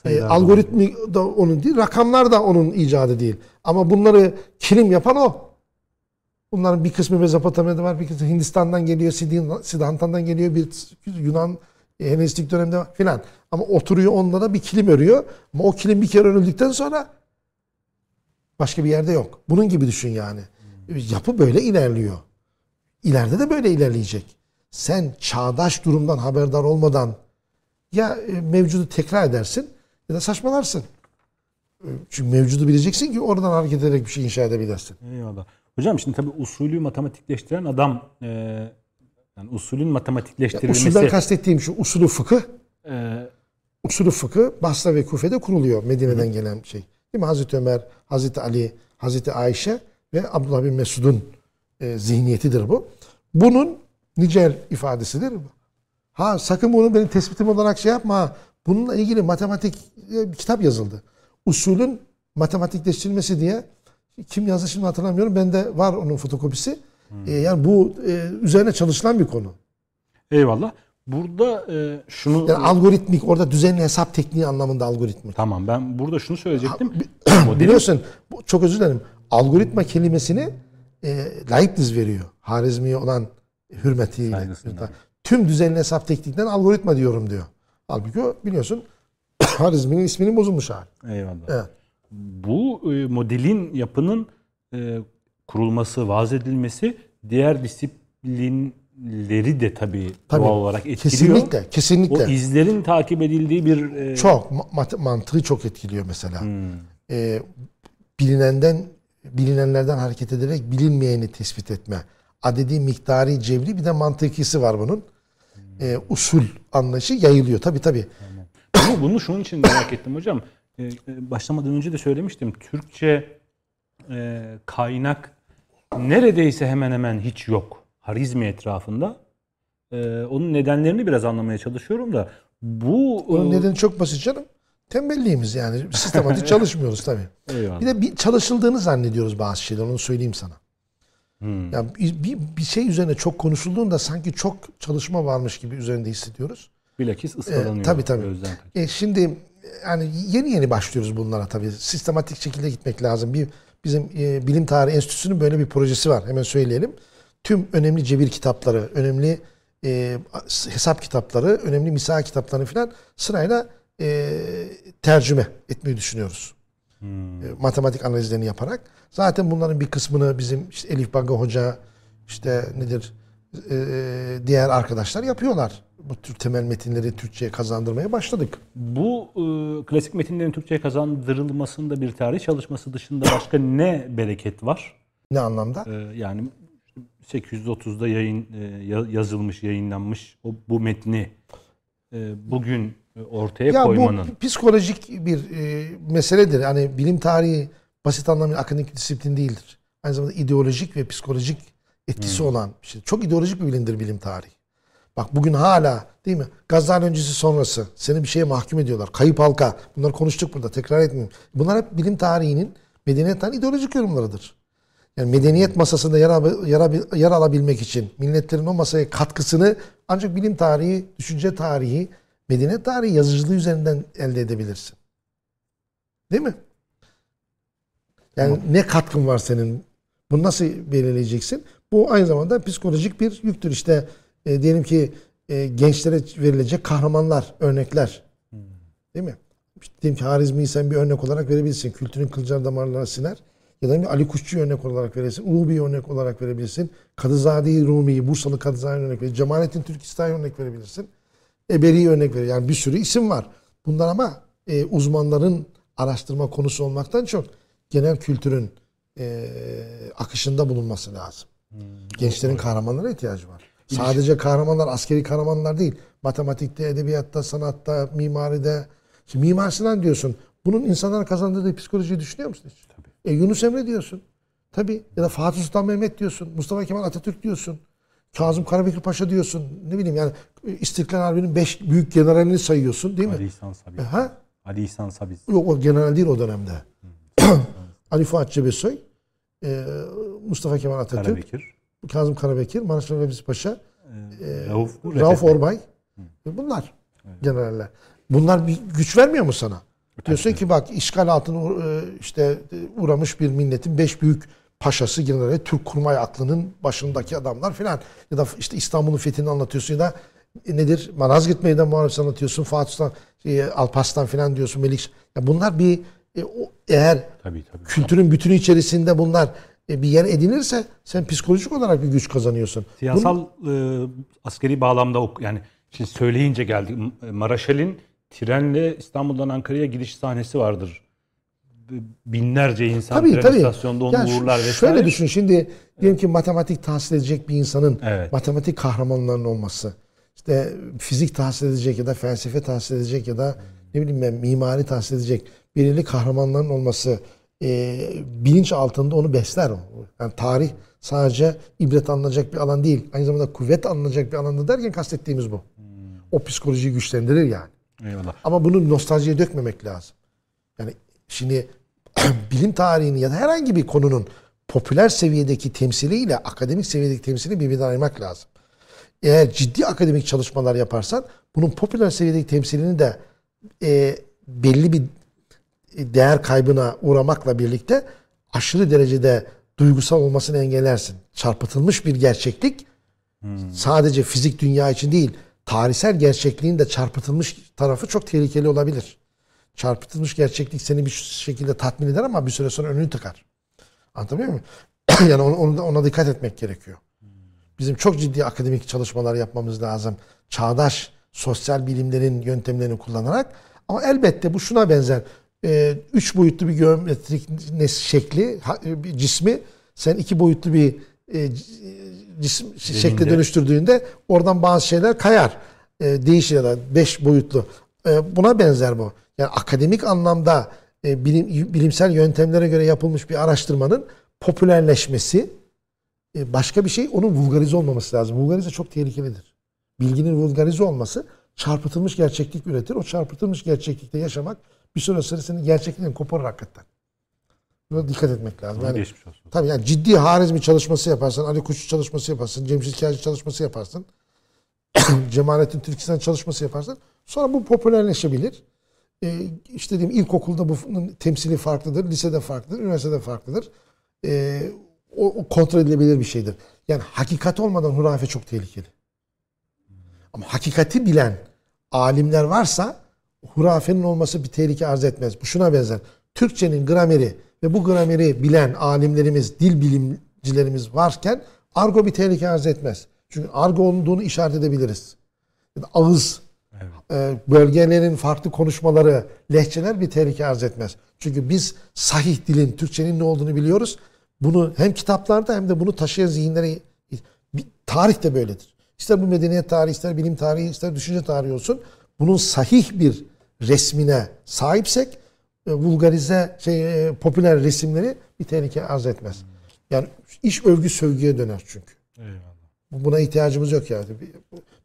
E, algoritmi da onun değil. Rakamlar da onun icadı değil. Ama bunları kilim yapan o. Bunların bir kısmı Mezopotamya'da var, bir kısmı Hindistan'dan geliyor, Siddhantan'dan geliyor, bir Yunan e, Helenistik dönemde var filan. Ama oturuyor onlara bir kilim örüyor. Ama o kilim bir kere örüldükten sonra başka bir yerde yok. Bunun gibi düşün yani. Yapı böyle ilerliyor. İleride de böyle ilerleyecek. Sen çağdaş durumdan haberdar olmadan ya e, mevcudu tekrar edersin ya da saçmalarsın. E, Çünkü mevcudu bileceksin ki oradan hareket ederek bir şey inşa edebilirsin. Eyvallah. Hocam şimdi tabii usulü matematikleştiren adam e, yani usulün matematikleştirilmesi Usulden kastettiğim şu usulü fıkıh. e, Usulü fıkıh Basra ve Kufe'de kuruluyor. Medine'den gelen şey. Değil mi? Hazreti Ömer, Hazreti Ali, Hazreti Ayşe ve Abdullah bin Mesud'un e, zihniyetidir bu. Bunun nicel ifadesidir. Ha sakın bunu benim tespitim olarak şey yapma. Bununla ilgili matematik e, kitap yazıldı. Usulün matematikleştirilmesi diye kim yazdı şimdi hatırlamıyorum. Bende var onun fotokopisi. E, yani bu e, üzerine çalışılan bir konu. Eyvallah. Burada e, şunu Yani algoritmik orada düzenli hesap tekniği anlamında algoritmik. tamam ben burada şunu söyleyecektim. <clears throat> Biliyorsun bu- çok özür dilerim. Algoritma kelimesini e, Leibniz veriyor. Harizmi'ye olan hürmetiyle. Saygısından. Tüm düzenli hesap teknikten algoritma diyorum diyor. Halbuki o biliyorsun <clears throat> Harizmi'nin isminin bozulmuş hali. Eyvallah. Evet. Bu e, modelin yapının e, kurulması, vaz edilmesi diğer disiplinleri de tabii, Tabii. doğal olarak etkiliyor. Kesinlikle, O kesinlikle. izlerin takip edildiği bir e, Çok ma- mantığı çok etkiliyor mesela. Hmm. Ee, bilinenden bilinenlerden hareket ederek bilinmeyeni tespit etme. Adedi, miktari, cebri bir de mantıkisi var bunun. Ee, usul anlayışı yayılıyor. Tabii tabii. Bunu, bunu şunun için merak ettim hocam. Ee, e, başlamadan önce de söylemiştim. Türkçe e, kaynak neredeyse hemen hemen hiç yok. Harizmi etrafında. Ee, onun nedenlerini biraz anlamaya çalışıyorum da bu Onun e, nedeni çok basit canım. Tembelliğimiz yani. Sistematik <laughs> çalışmıyoruz tabii. eyvallah. Bir de bir çalışıldığını zannediyoruz bazı şeyler. Onu söyleyeyim sana. Hmm. Yani bir, bir, şey üzerine çok konuşulduğunda sanki çok çalışma varmış gibi üzerinde hissediyoruz. Bilakis ıskalanıyor. E, tabii, tabii. E şimdi yani yeni yeni başlıyoruz bunlara tabii. Sistematik şekilde gitmek lazım. Bir bizim e, Bilim Tarihi Enstitüsü'nün böyle bir projesi var. Hemen söyleyelim. Tüm önemli cebir kitapları, önemli e, hesap kitapları, önemli misal kitaplarını falan sırayla e, tercüme etmeyi düşünüyoruz. E, matematik analizlerini yaparak. Zaten bunların bir kısmını bizim işte Elif Baga Hoca, işte nedir e, diğer arkadaşlar yapıyorlar. Bu tür temel metinleri Türkçe'ye kazandırmaya başladık. Bu e, klasik metinlerin Türkçe'ye kazandırılmasında bir tarih çalışması dışında başka ne bereket var? Ne anlamda? Ee, yani 830'da yayın e, ya- yazılmış, yayınlanmış o bu metni e, bugün e, ortaya Ya koymanın bu psikolojik bir e, meseledir. Yani bilim tarihi basit anlamıyla akademik disiplin değildir. Aynı zamanda ideolojik ve psikolojik etkisi olan bir şey. Çok ideolojik bir bilimdir bilim tarihi. Bak bugün hala değil mi? Gazdan öncesi sonrası seni bir şeye mahkum ediyorlar. Kayıp halka. Bunları konuştuk burada. Tekrar etmeyeyim. Bunlar hep bilim tarihinin medeniyet tarihinin ideolojik yorumlarıdır. Yani medeniyet masasında yer, al- yer, al- yer alabilmek için milletlerin o masaya katkısını ancak bilim tarihi, düşünce tarihi, medeniyet tarihi yazıcılığı üzerinden elde edebilirsin. Değil mi? Yani ne katkın var senin? Bunu nasıl belirleyeceksin? Bu aynı zamanda psikolojik bir yüktür. İşte e, diyelim ki e, gençlere verilecek kahramanlar, örnekler. Değil mi? İşte diyelim ki Harizmi'yi sen bir örnek olarak verebilirsin. Kültürün kılcal damarlarına siner. Ya da bir Ali Kuşçu'yu örnek olarak verirsin. Ulubi'yi örnek olarak verebilirsin. Kadızade'yi Rumi'yi, Bursalı Kadızade'yi örnek verebilirsin. Cemalettin Türkistan'ı örnek verebilirsin. Eberi'yi örnek verir. Yani bir sürü isim var. Bunlar ama e, uzmanların araştırma konusu olmaktan çok genel kültürün e, akışında bulunması lazım. Gençlerin kahramanlara ihtiyacı var. Sadece kahramanlar askeri kahramanlar değil. Matematikte, edebiyatta, sanatta, mimaride. Şimdi Mimar Sinan diyorsun. Bunun insanlara kazandırdığı psikolojiyi düşünüyor musun hiç? E, Yunus Emre diyorsun. Tabii. Ya da Fatih Sultan Mehmet diyorsun. Mustafa Kemal Atatürk diyorsun. Kazım Karabekir Paşa diyorsun. Ne bileyim yani İstiklal Harbi'nin beş büyük generalini sayıyorsun değil mi? Ali İhsan Sabiz. Ha? Ali İhsan Sabiz. Yok o general değil o dönemde. <clears throat> Ali Fuat Cebesoy, e, Mustafa Kemal Atatürk, Karabekir. Kazım Karabekir, Maraşlı Remiz Paşa, e, Rauf. Orbay. E, Bunlar generaller. Bunlar bir güç vermiyor mu sana? Diyorsun ki bak işgal altına e, işte e, uğramış bir milletin beş büyük paşası generali Türk kurmay aklının başındaki adamlar filan. Ya da işte İstanbul'un fethini anlatıyorsun ya da e, nedir? Malazgirt Meydan Muharebesi anlatıyorsun. Fatih Sultan e, Alparslan filan diyorsun. Melik. Ya bunlar bir e, eğer Tabii tabii. kültürün bütünü içerisinde bunlar e, bir yer edinirse sen psikolojik olarak bir güç kazanıyorsun. Siyasal e, askeri bağlamda ok yani şimdi söyleyince geldi. M- Maraşal'in trenle İstanbul'dan Ankara'ya gidiş sahnesi vardır. Binlerce insan Tabii tren tabii. istasyonda onu uğurlar vesaire. Şöyle düşün şimdi diyelim ki matematik tahsil edecek bir insanın Evet. matematik kahramanlarının olması. işte fizik tahsil edecek ya da felsefe tahsil edecek ya da ne bileyim ben mimari tahsil edecek belirli kahramanların olması e, bilinç altında onu besler o. Yani tarih sadece ibret alınacak bir alan değil. Aynı zamanda kuvvet alınacak bir alanda derken kastettiğimiz bu. o psikolojiyi güçlendirir yani. Eyvallah. Ama bunu nostaljiye dökmemek lazım. Yani şimdi <clears throat> bilim tarihini ya da herhangi bir konunun popüler seviyedeki temsiliyle akademik seviyedeki temsilini birbirinden ayırmak lazım. Eğer ciddi akademik çalışmalar yaparsan bunun popüler seviyedeki temsilini de e, belli bir değer kaybına uğramakla birlikte aşırı derecede duygusal olmasını engellersin. Çarpıtılmış bir gerçeklik sadece fizik dünya için değil, tarihsel gerçekliğin de çarpıtılmış tarafı çok tehlikeli olabilir. Çarpıtılmış gerçeklik seni bir şekilde tatmin eder ama bir süre sonra önünü tıkar. Anlatabiliyor muyum? <clears throat> yani ona, ona, dikkat etmek gerekiyor. Bizim çok ciddi akademik çalışmalar yapmamız lazım. Çağdaş sosyal bilimlerin yöntemlerini kullanarak. Ama elbette bu şuna benzer. Ee, üç boyutlu bir geometrik şekli, cismi sen iki boyutlu bir e, cisim şekle dönüştürdüğünde oradan bazı şeyler kayar. E, değişir ya da beş boyutlu. E, buna benzer bu. Yani akademik anlamda e, bilim, bilimsel yöntemlere göre yapılmış bir araştırmanın popülerleşmesi e, başka bir şey onun vulgarize olmaması lazım. Vulgarize çok tehlikelidir. Bilginin vulgarize olması çarpıtılmış gerçeklik üretir. O çarpıtılmış gerçeklikte yaşamak bir süre sonra senin gerçekliğini koparır hakikaten. Buna dikkat etmek lazım. Buna Yani, geçmiş olsun. tabii yani ciddi Harizmi çalışması yaparsan, Ali Kuşçu çalışması yaparsın, Cemşit Kâcı çalışması yaparsın, <coughs> Cemalettin Türkistan çalışması yaparsan sonra bu popülerleşebilir. Ee, işte diyeyim ilkokulda bunun temsili farklıdır, lisede farklıdır, üniversitede farklıdır. Ee, o, o kontrol edilebilir bir şeydir. Yani hakikat olmadan hurafe çok tehlikeli. Ama hakikati bilen alimler varsa hurafenin olması bir tehlike arz etmez. Bu şuna benzer. Türkçenin grameri ve bu grameri bilen alimlerimiz, dil bilimcilerimiz varken argo bir tehlike arz etmez. Çünkü argo olduğunu işaret edebiliriz. Ya da ağız, e, bölgelerin farklı konuşmaları, lehçeler bir tehlike arz etmez. Çünkü biz sahih dilin, Türkçenin ne olduğunu biliyoruz. Bunu hem kitaplarda hem de bunu taşıyan zihinlere bir- tarih de böyledir. İster bu medeniyet tarihi, ister bilim tarihi, ister düşünce tarihi olsun. Bunun sahih bir resmine sahipsek e, vulgarize, şey, e, popüler resimleri bir tehlike arz etmez. Yani iş övgü sövgüye döner çünkü. Eyvallah. Buna ihtiyacımız yok yani. Bir,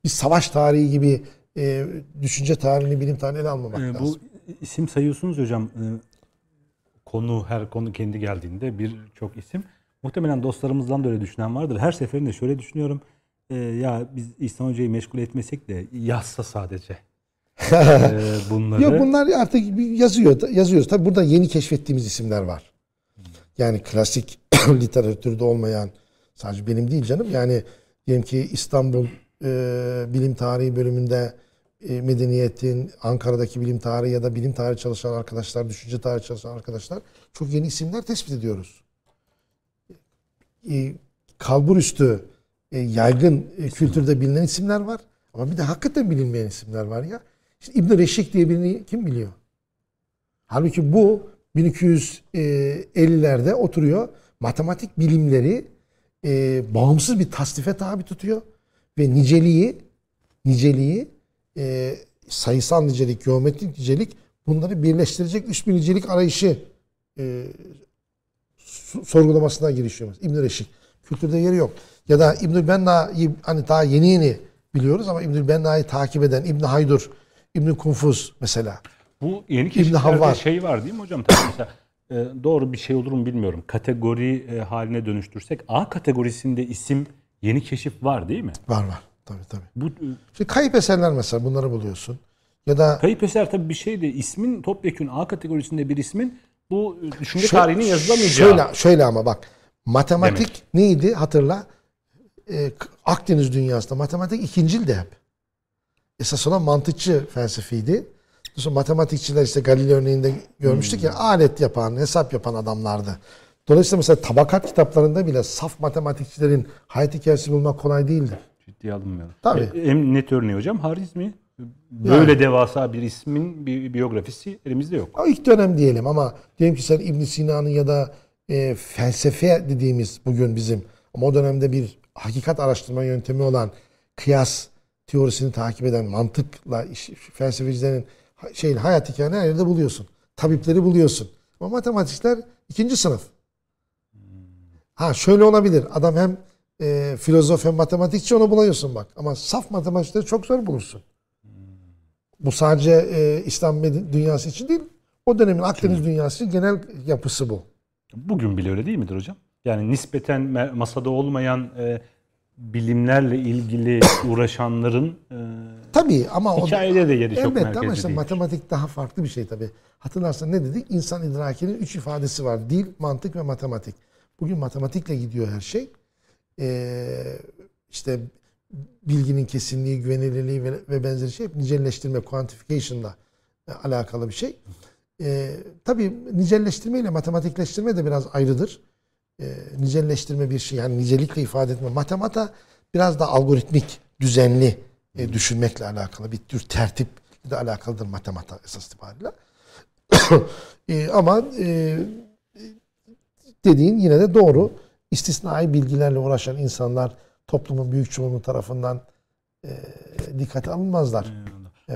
bir savaş tarihi gibi e, düşünce tarihini, bilim tarihini almamak Ee, lazım. bu isim sayıyorsunuz hocam. Ee, konu her konu kendi geldiğinde birçok isim. Muhtemelen dostlarımızdan da öyle düşünen vardır. Her seferinde şöyle düşünüyorum. Ee, ya biz İhsan Hoca'yı meşgul etmesek de yazsa sadece <laughs> bunları. Yok bunlar artık yazıyor, yazıyoruz. Tabii burada yeni keşfettiğimiz isimler var. Yani klasik <clears throat> literatürde olmayan, sadece benim değil canım. Yani diyelim ki İstanbul e, Bilim Tarihi bölümünde e, medeniyetin, Ankara'daki bilim tarihi ya da bilim tarihi çalışan arkadaşlar, düşünce tarihi çalışan arkadaşlar çok yeni isimler tespit ediyoruz. E, kalburüstü e, yaygın e, kültürde bilinen isimler var. Ama bir de hakikaten bilinmeyen isimler var ya. İşte İbn Reşik diye birini kim biliyor? Halbuki bu 1250'lerde oturuyor. Matematik bilimleri e, bağımsız bir tasnife tabi tutuyor ve niceliği niceliği e, sayısal nicelik, geometrik nicelik bunları birleştirecek üst bir nicelik arayışı e, sorgulamasına girişiyoruz. İbn Reşik. Kültürde yeri yok. Ya da İbnül Benna'yı hani daha yeni yeni biliyoruz ama İbnül Benna'yı takip eden İbn Haydur, İbn Kunfuz mesela. Bu yeni keşiflerde şey var değil mi hocam? Tabii mesela e, doğru bir şey olur mu bilmiyorum. Kategori e, haline dönüştürsek A kategorisinde isim yeni keşif var değil mi? Var var. Tabii tabii. Bu e, Şimdi kayıp eserler mesela bunları buluyorsun. Ya da kayıp eser tabii bir şey de ismin topyekun A kategorisinde bir ismin bu e, düşünce Şö- tarihinin yazılamayacağı. Şöyle, şöyle ama bak. Matematik neydi hatırla. K- Akdeniz dünyasında matematik ikincildi hep. Esas olan mantıkçı felsefeydi. Sonra matematikçiler işte Galileo örneğinde görmüştük ya alet yapan, hesap yapan adamlardı. Dolayısıyla mesela tabakat kitaplarında bile saf matematikçilerin hayat hikayesi bulmak kolay değildi. Ciddiye alınmıyor. Tabii. E, En net örneği hocam Harizmi. Böyle devasa bir ismin bir biyografisi elimizde yok. O ilk dönem diyelim ama diyelim ki sen İbn Sina'nın ya da e, felsefe dediğimiz bugün bizim ama o dönemde bir hakikat araştırma yöntemi olan kıyas teorisini takip eden mantıkla iş, felsefecilerin şeyin hayat hikayeni her yerde buluyorsun. Tabipleri buluyorsun. Ama matematikçiler ikinci sınıf. Ha şöyle olabilir. Adam hem e, filozof hem matematikçi onu buluyorsun bak. Ama saf matematikçileri çok zor bulursun. Bu sadece e, İslam dünyası için değil. O dönemin Akdeniz dünyası için genel yapısı bu. Bugün bile öyle değil midir hocam? Yani nispeten masada olmayan e, bilimlerle ilgili uğraşanların e, Tabii ama o hikayede de yeri çok Elbette merkezde ama işte değil. matematik daha farklı bir şey tabii. Hatırlarsan ne dedik? İnsan idrakinin üç ifadesi var. Dil, mantık ve matematik. Bugün matematikle gidiyor her şey. Ee, işte bilginin kesinliği, güvenilirliği ve, ve benzeri şey hep nicelleştirme, quantification'la e, alakalı bir şey. Ee, tabii nicelleştirme ile matematikleştirme de biraz ayrıdır. Ee, nicelleştirme bir şey yani nicelikle ifade etme. Matemata biraz da algoritmik, düzenli e, düşünmekle alakalı bir tür tertiple de alakalıdır matemata esas itibariyle. <coughs> E, ama e, dediğin yine de doğru. İstisnai bilgilerle uğraşan insanlar toplumun büyük çoğunluğu tarafından e, dikkate alınmazlar.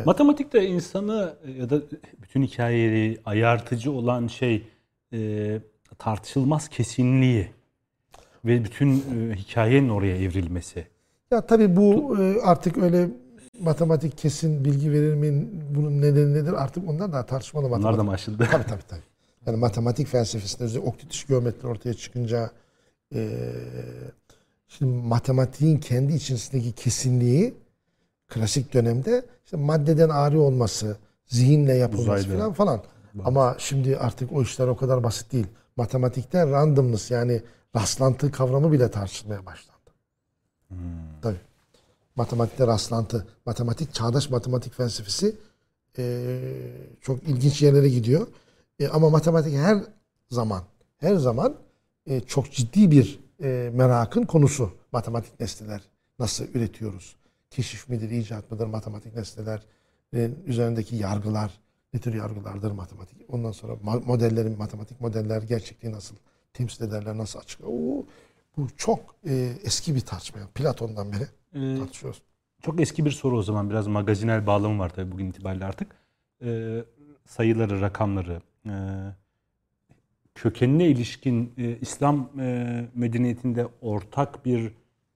Matematikte insanı e, ya da bütün hikayeyi ayartıcı olan şey e, tartışılmaz kesinliği ve bütün e, hikayenin oraya evrilmesi. Ya tabii bu e, artık öyle matematik kesin bilgi verir mi? Bunun nedeni nedir? Artık onlar da tartışmalı matematik. Bunlar da mı aşıldı? Tabii tabii tabii. Yani matematik felsefesinde özellikle oktitiş geometri ortaya çıkınca e, şimdi matematiğin kendi içerisindeki kesinliği klasik dönemde işte maddeden ari olması, zihinle yapılması falan falan. Ama şimdi artık o işler o kadar basit değil. Matematikte randomness yani rastlantı kavramı bile tartışılmaya başlandı. Tabii. Matematikte rastlantı, matematik, çağdaş matematik felsefesi eee, çok ilginç yerlere gidiyor. E, ama matematik her zaman, her zaman e, çok ciddi bir e, merakın konusu. Matematik nesneler nasıl üretiyoruz? Keşif midir, icat mıdır matematik nesneler? e, üzerindeki yargılar, ne tür yargılardır matematik? Ondan sonra modellerin, matematik modeller gerçekliği nasıl temsil ederler, nasıl açıklar? Oo, bu çok e, eski bir tartışma. Yani Platon'dan beri E, tartışıyoruz. Çok eski bir soru o zaman. Biraz magazinel bağlamı var tabii bugün itibariyle artık. Ee, sayıları, rakamları, e, kökenine ilişkin e, İslam e, medeniyetinde ortak bir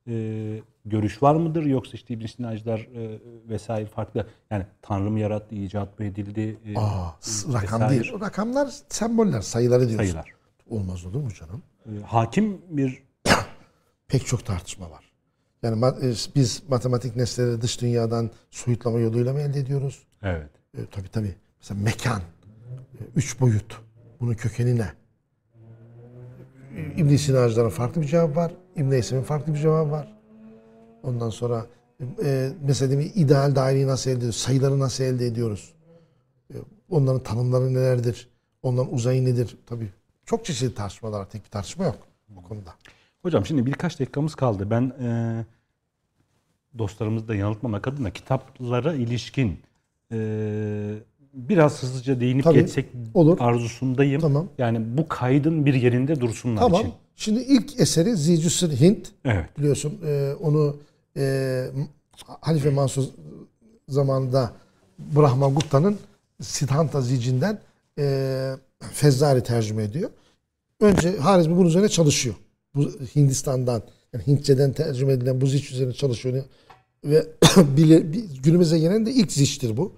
e, görüş var mıdır? Yoksa işte İbn Sinacılar e, vesaire farklı. Yani Tanrı mı yarattı, icat mı edildi? e, Aa, rakam vesaire değil. O rakamlar semboller, sayıları diyoruz. Sayılar. Olmaz olur mu canım? E, hakim bir <coughs> pek çok tartışma var. Yani ma- e, biz matematik nesneleri dış dünyadan soyutlama yoluyla mı elde ediyoruz? evet. E, tabii tabii. Mesela mekan, e, üç boyut. Bunun kökeni ne? E, İbn Sina'cıların farklı bir cevabı var. İbn Eysem'in farklı bir cevabı var. Ondan sonra e, mesela ideal daireyi nasıl elde ediyoruz? Sayıları nasıl elde ediyoruz? E, onların tanımları nelerdir? Onların uzayı nedir? Tabii çok çeşitli tartışmalar var. Tek bir tartışma yok bu konuda. Hocam şimdi birkaç dakikamız kaldı. Ben e, dostlarımızı da yanıltmamak adına kitaplara ilişkin e, biraz hızlıca değinip Tabii, geçsek olur. arzusundayım. Tamam. Yani bu kaydın bir yerinde dursunlar Tamam. için. Şimdi ilk eseri Zicüsür Hint. Evet. Biliyorsun e, onu e, Halife Mansur zamanında Brahma Gupta'nın Siddhanta Zici'nden e, Fezzari tercüme ediyor. Önce Harizmi bunun üzerine çalışıyor. Bu Hindistan'dan yani Hintçeden tercüme edilen bu ziç üzerine çalışıyor. Ve <coughs> günümüze gelen de ilk ziçtir bu.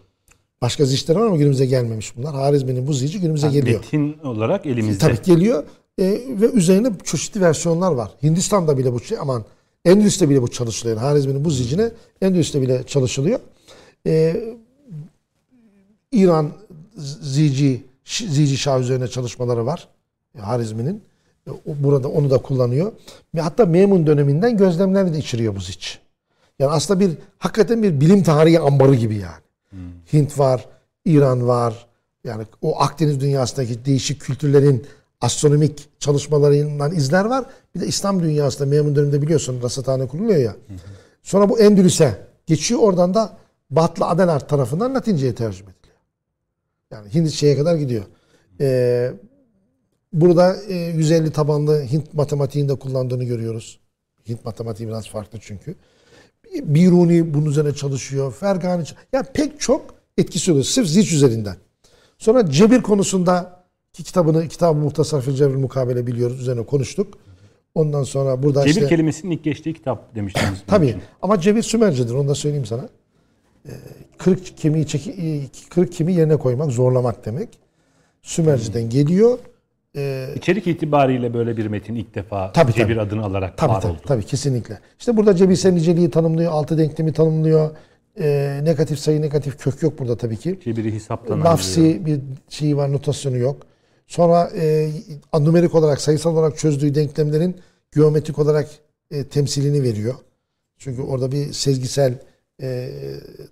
Başka ziçler var ama günümüze gelmemiş bunlar. Harizmi'nin bu zici günümüze geliyor. Metin olarak elimizde. Tabii geliyor E, ve üzerine çeşitli versiyonlar var. Hindistan'da bile bu şey aman Endülüs'te bile bu çalışılıyor. Yani Harizmi'nin bu zicine Endülüs'te bile çalışılıyor. E, İran zici zici şah üzerine çalışmaları var. Harizmi'nin. E, o burada onu da kullanıyor. Hatta Memun döneminden gözlemler de içeriyor bu ziç. Yani aslında bir hakikaten bir bilim tarihi ambarı gibi yani. Hint var, İran var. Yani o Akdeniz dünyasındaki değişik kültürlerin astronomik çalışmalarından izler var. Bir de İslam dünyasında Memun döneminde biliyorsun rasathane kuruluyor ya. Sonra bu Endülüs'e geçiyor. Oradan da Batlı Adenart tarafından Latince'ye tercüme ediliyor. Yani Hintçe'ye kadar gidiyor. Ee, burada e, 150 tabanlı Hint matematiğinde kullandığını görüyoruz. Hint matematiği biraz farklı çünkü. Biruni bunun üzerine çalışıyor. Fergani ç- yani pek çok etkisi oluyor. Sırf ziç üzerinden. Sonra cebir konusunda ki kitabını kitab-ı Muhtasar fil Cebir Mukabele biliyoruz. Üzerine konuştuk. Ondan sonra burada Cebir işte kelimesinin ilk geçtiği kitap demiştiniz. <clears throat> tabii ama cebir Sümercedir onu da söyleyeyim sana. e, kırık kemiği çeki, e, kırık kemiği yerine koymak, zorlamak demek. Sümerciden geliyor. E, İçerik itibariyle böyle bir metin ilk defa Tabii, cebir tabii. adını alarak Tabii var tabii, oldu. tabii kesinlikle. İşte burada cebirsel niceliği tanımlıyor, altı denklemi tanımlıyor. E, negatif sayı, negatif kök yok burada tabii ki. Cebiri hesaptan. Lafsi bir şeyi var, notasyonu yok. Sonra e, numerik olarak, sayısal olarak çözdüğü denklemlerin geometrik olarak e, temsilini veriyor. Çünkü orada bir sezgisel e,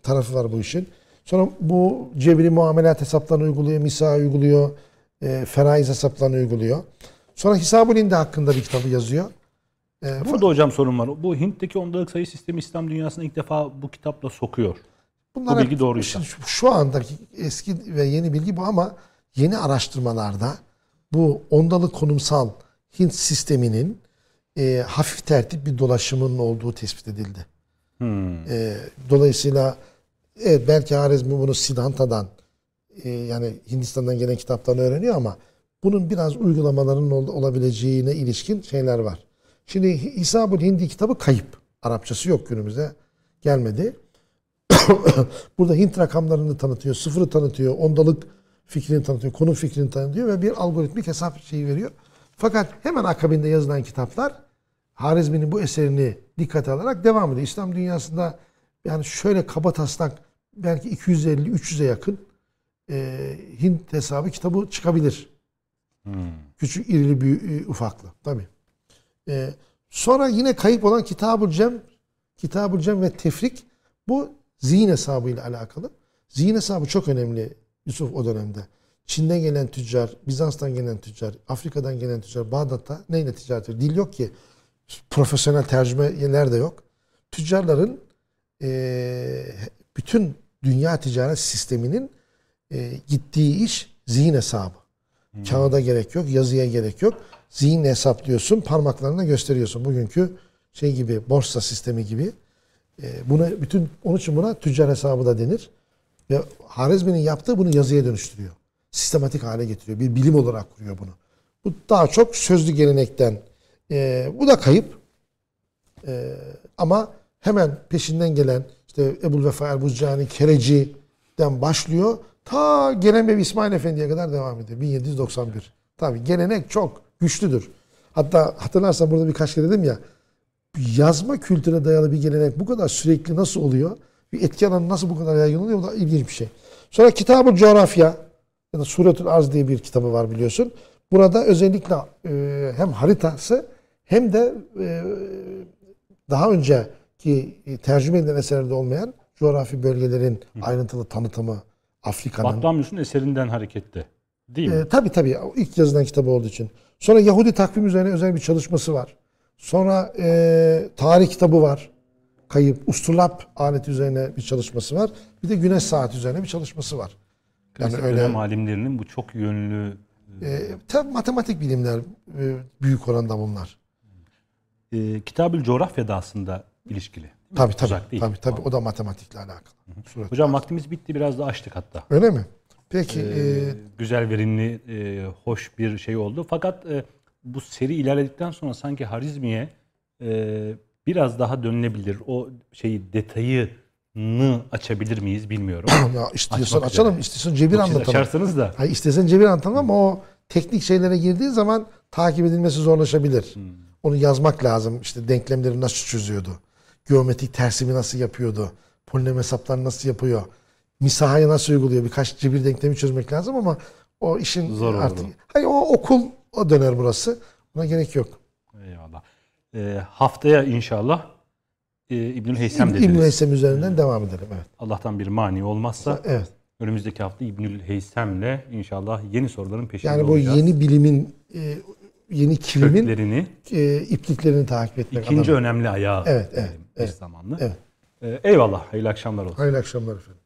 tarafı var bu işin. Sonra bu cebri muamelat hesaplarını uyguluyor, misa uyguluyor, e, feraiz hesaplarını uyguluyor. Sonra Hesab-ı Linde hakkında bir kitabı yazıyor. E, Burada hocam sorun var. Bu Hint'teki ondalık sayı sistemi İslam dünyasına ilk defa bu kitapla sokuyor. Bunlar Bu bilgi doğruysa. Şu, şu andaki eski ve yeni bilgi bu ama yeni araştırmalarda bu ondalı konumsal Hint sisteminin e, hafif tertip bir dolaşımının olduğu tespit edildi. Hmm. E, dolayısıyla evet belki Harizmi bunu Siddhanta'dan e, yani Hindistan'dan gelen kitaptan öğreniyor ama bunun biraz uygulamalarının ol- olabileceğine ilişkin şeyler var. Şimdi Hisab-ül Hindi kitabı kayıp. Arapçası yok günümüzde. Gelmedi. <coughs> Burada Hint rakamlarını tanıtıyor, sıfırı tanıtıyor, ondalık fikrini tanıtıyor, konum fikrini tanıtıyor ve bir algoritmik hesap şeyi veriyor. Fakat hemen akabinde yazılan kitaplar Harizmi'nin bu eserini dikkate alarak devam ediyor. İslam dünyasında yani şöyle kaba taslak belki 250-300'e yakın e, Hint hesabı kitabı çıkabilir. Hmm. Küçük, irili, büyük, ufaklı. Tabii. E, sonra yine kayıp olan Kitab-ı Cem, Kitab-ı Cem ve Tefrik bu zihin hesabıyla alakalı. Zihin hesabı çok önemli Yusuf o dönemde. Çin'den gelen tüccar, Bizans'tan gelen tüccar, Afrika'dan gelen tüccar, Bağdat'ta neyle ticaret ediyor? Dil yok ki. Profesyonel tercümeler de yok. Tüccarların eee, bütün dünya ticaret sisteminin eee, gittiği iş zihin hesabı. Kağıda gerek yok, yazıya gerek yok. Zihinle hesaplıyorsun, parmaklarına gösteriyorsun. Bugünkü şey gibi, borsa sistemi gibi. Eee, buna bütün onun için buna tüccar hesabı da denir. Ve Harizmi'nin yaptığı bunu yazıya dönüştürüyor. Sistematik hale getiriyor. Bir bilim olarak kuruyor bunu. Bu daha çok sözlü gelenekten. Eee, bu da kayıp. Eee, ama hemen peşinden gelen işte Ebul Vefa el-Buzcani, Kereci'den başlıyor. Ta Gelemevi İsmail Efendi'ye kadar devam ediyor. 1791. Tabii gelenek çok güçlüdür. Hatta hatırlarsan burada birkaç kere dedim ya yazma kültüre dayalı bir gelenek bu kadar sürekli nasıl oluyor? Bir etki alanı nasıl bu kadar yaygın oluyor? Bu da ilginç bir şey. Sonra Kitab-ı Coğrafya ya da Suretül Arz diye bir kitabı var biliyorsun. Burada özellikle e, hem haritası hem de e, daha önceki e, tercüme edilen eserlerde olmayan coğrafi bölgelerin ayrıntılı tanıtımı Afrika'nın. Batlamyus'un eserinden hareketle. Değil mi? E, tabii tabii ilk yazılan kitabı olduğu için. Sonra Yahudi takvim üzerine özel bir çalışması var. Sonra e, tarih kitabı var. Kayıp. Usturlap aleti üzerine bir çalışması var. Bir de güneş saati üzerine bir çalışması var. Yani Klasik öyle dönem alimlerinin bu çok yönlü e, tabii matematik bilimler e, büyük oranda bunlar. e, Kitab-ül Coğrafya da aslında ilişkili. Tabii tabii. Uzak değil. Tabii tabii o da matematikle alakalı. Suret. Hocam vaktimiz bitti biraz da açtık hatta. Öyle mi? Peki Ee, e, güzel, verimli, e, hoş bir şey oldu. Fakat e, bu seri ilerledikten sonra sanki Harizmi'ye e, biraz daha dönülebilir. O şeyi detayını açabilir miyiz bilmiyorum. <clears throat> ya istiyorsan açmak açalım, üzere. istiyorsan cebir anlatalım. açarsanız da. Hayır istesen cebir anlatalım ama o teknik şeylere girdiği zaman takip edilmesi zorlaşabilir. Hmm. Onu yazmak lazım. İşte denklemleri nasıl çözüyordu? Geometrik tersimi nasıl yapıyordu? Polinom hesaplarını nasıl yapıyor? Misahayı nasıl uyguluyor? Birkaç cebir denklemi çözmek lazım ama o işin Zor oldu. artık... Hayır o okul o döner burası. Buna gerek yok. E, haftaya inşallah e, İbnül Heysem dediniz. Heysem üzerinden devam edelim. Evet. Allah'tan bir mani olmazsa Evet. önümüzdeki hafta İbnül Heysem'le inşallah yeni soruların peşinde Yani bu olacağız. yeni bilimin e, yeni kilimin köklerini e, ipliklerini takip etmek ikinci adına. önemli ayağı Evet, evet, eş evet. zamanlı. Evet. E, eyvallah. Hayırlı akşamlar olsun. Hayırlı akşamlar efendim.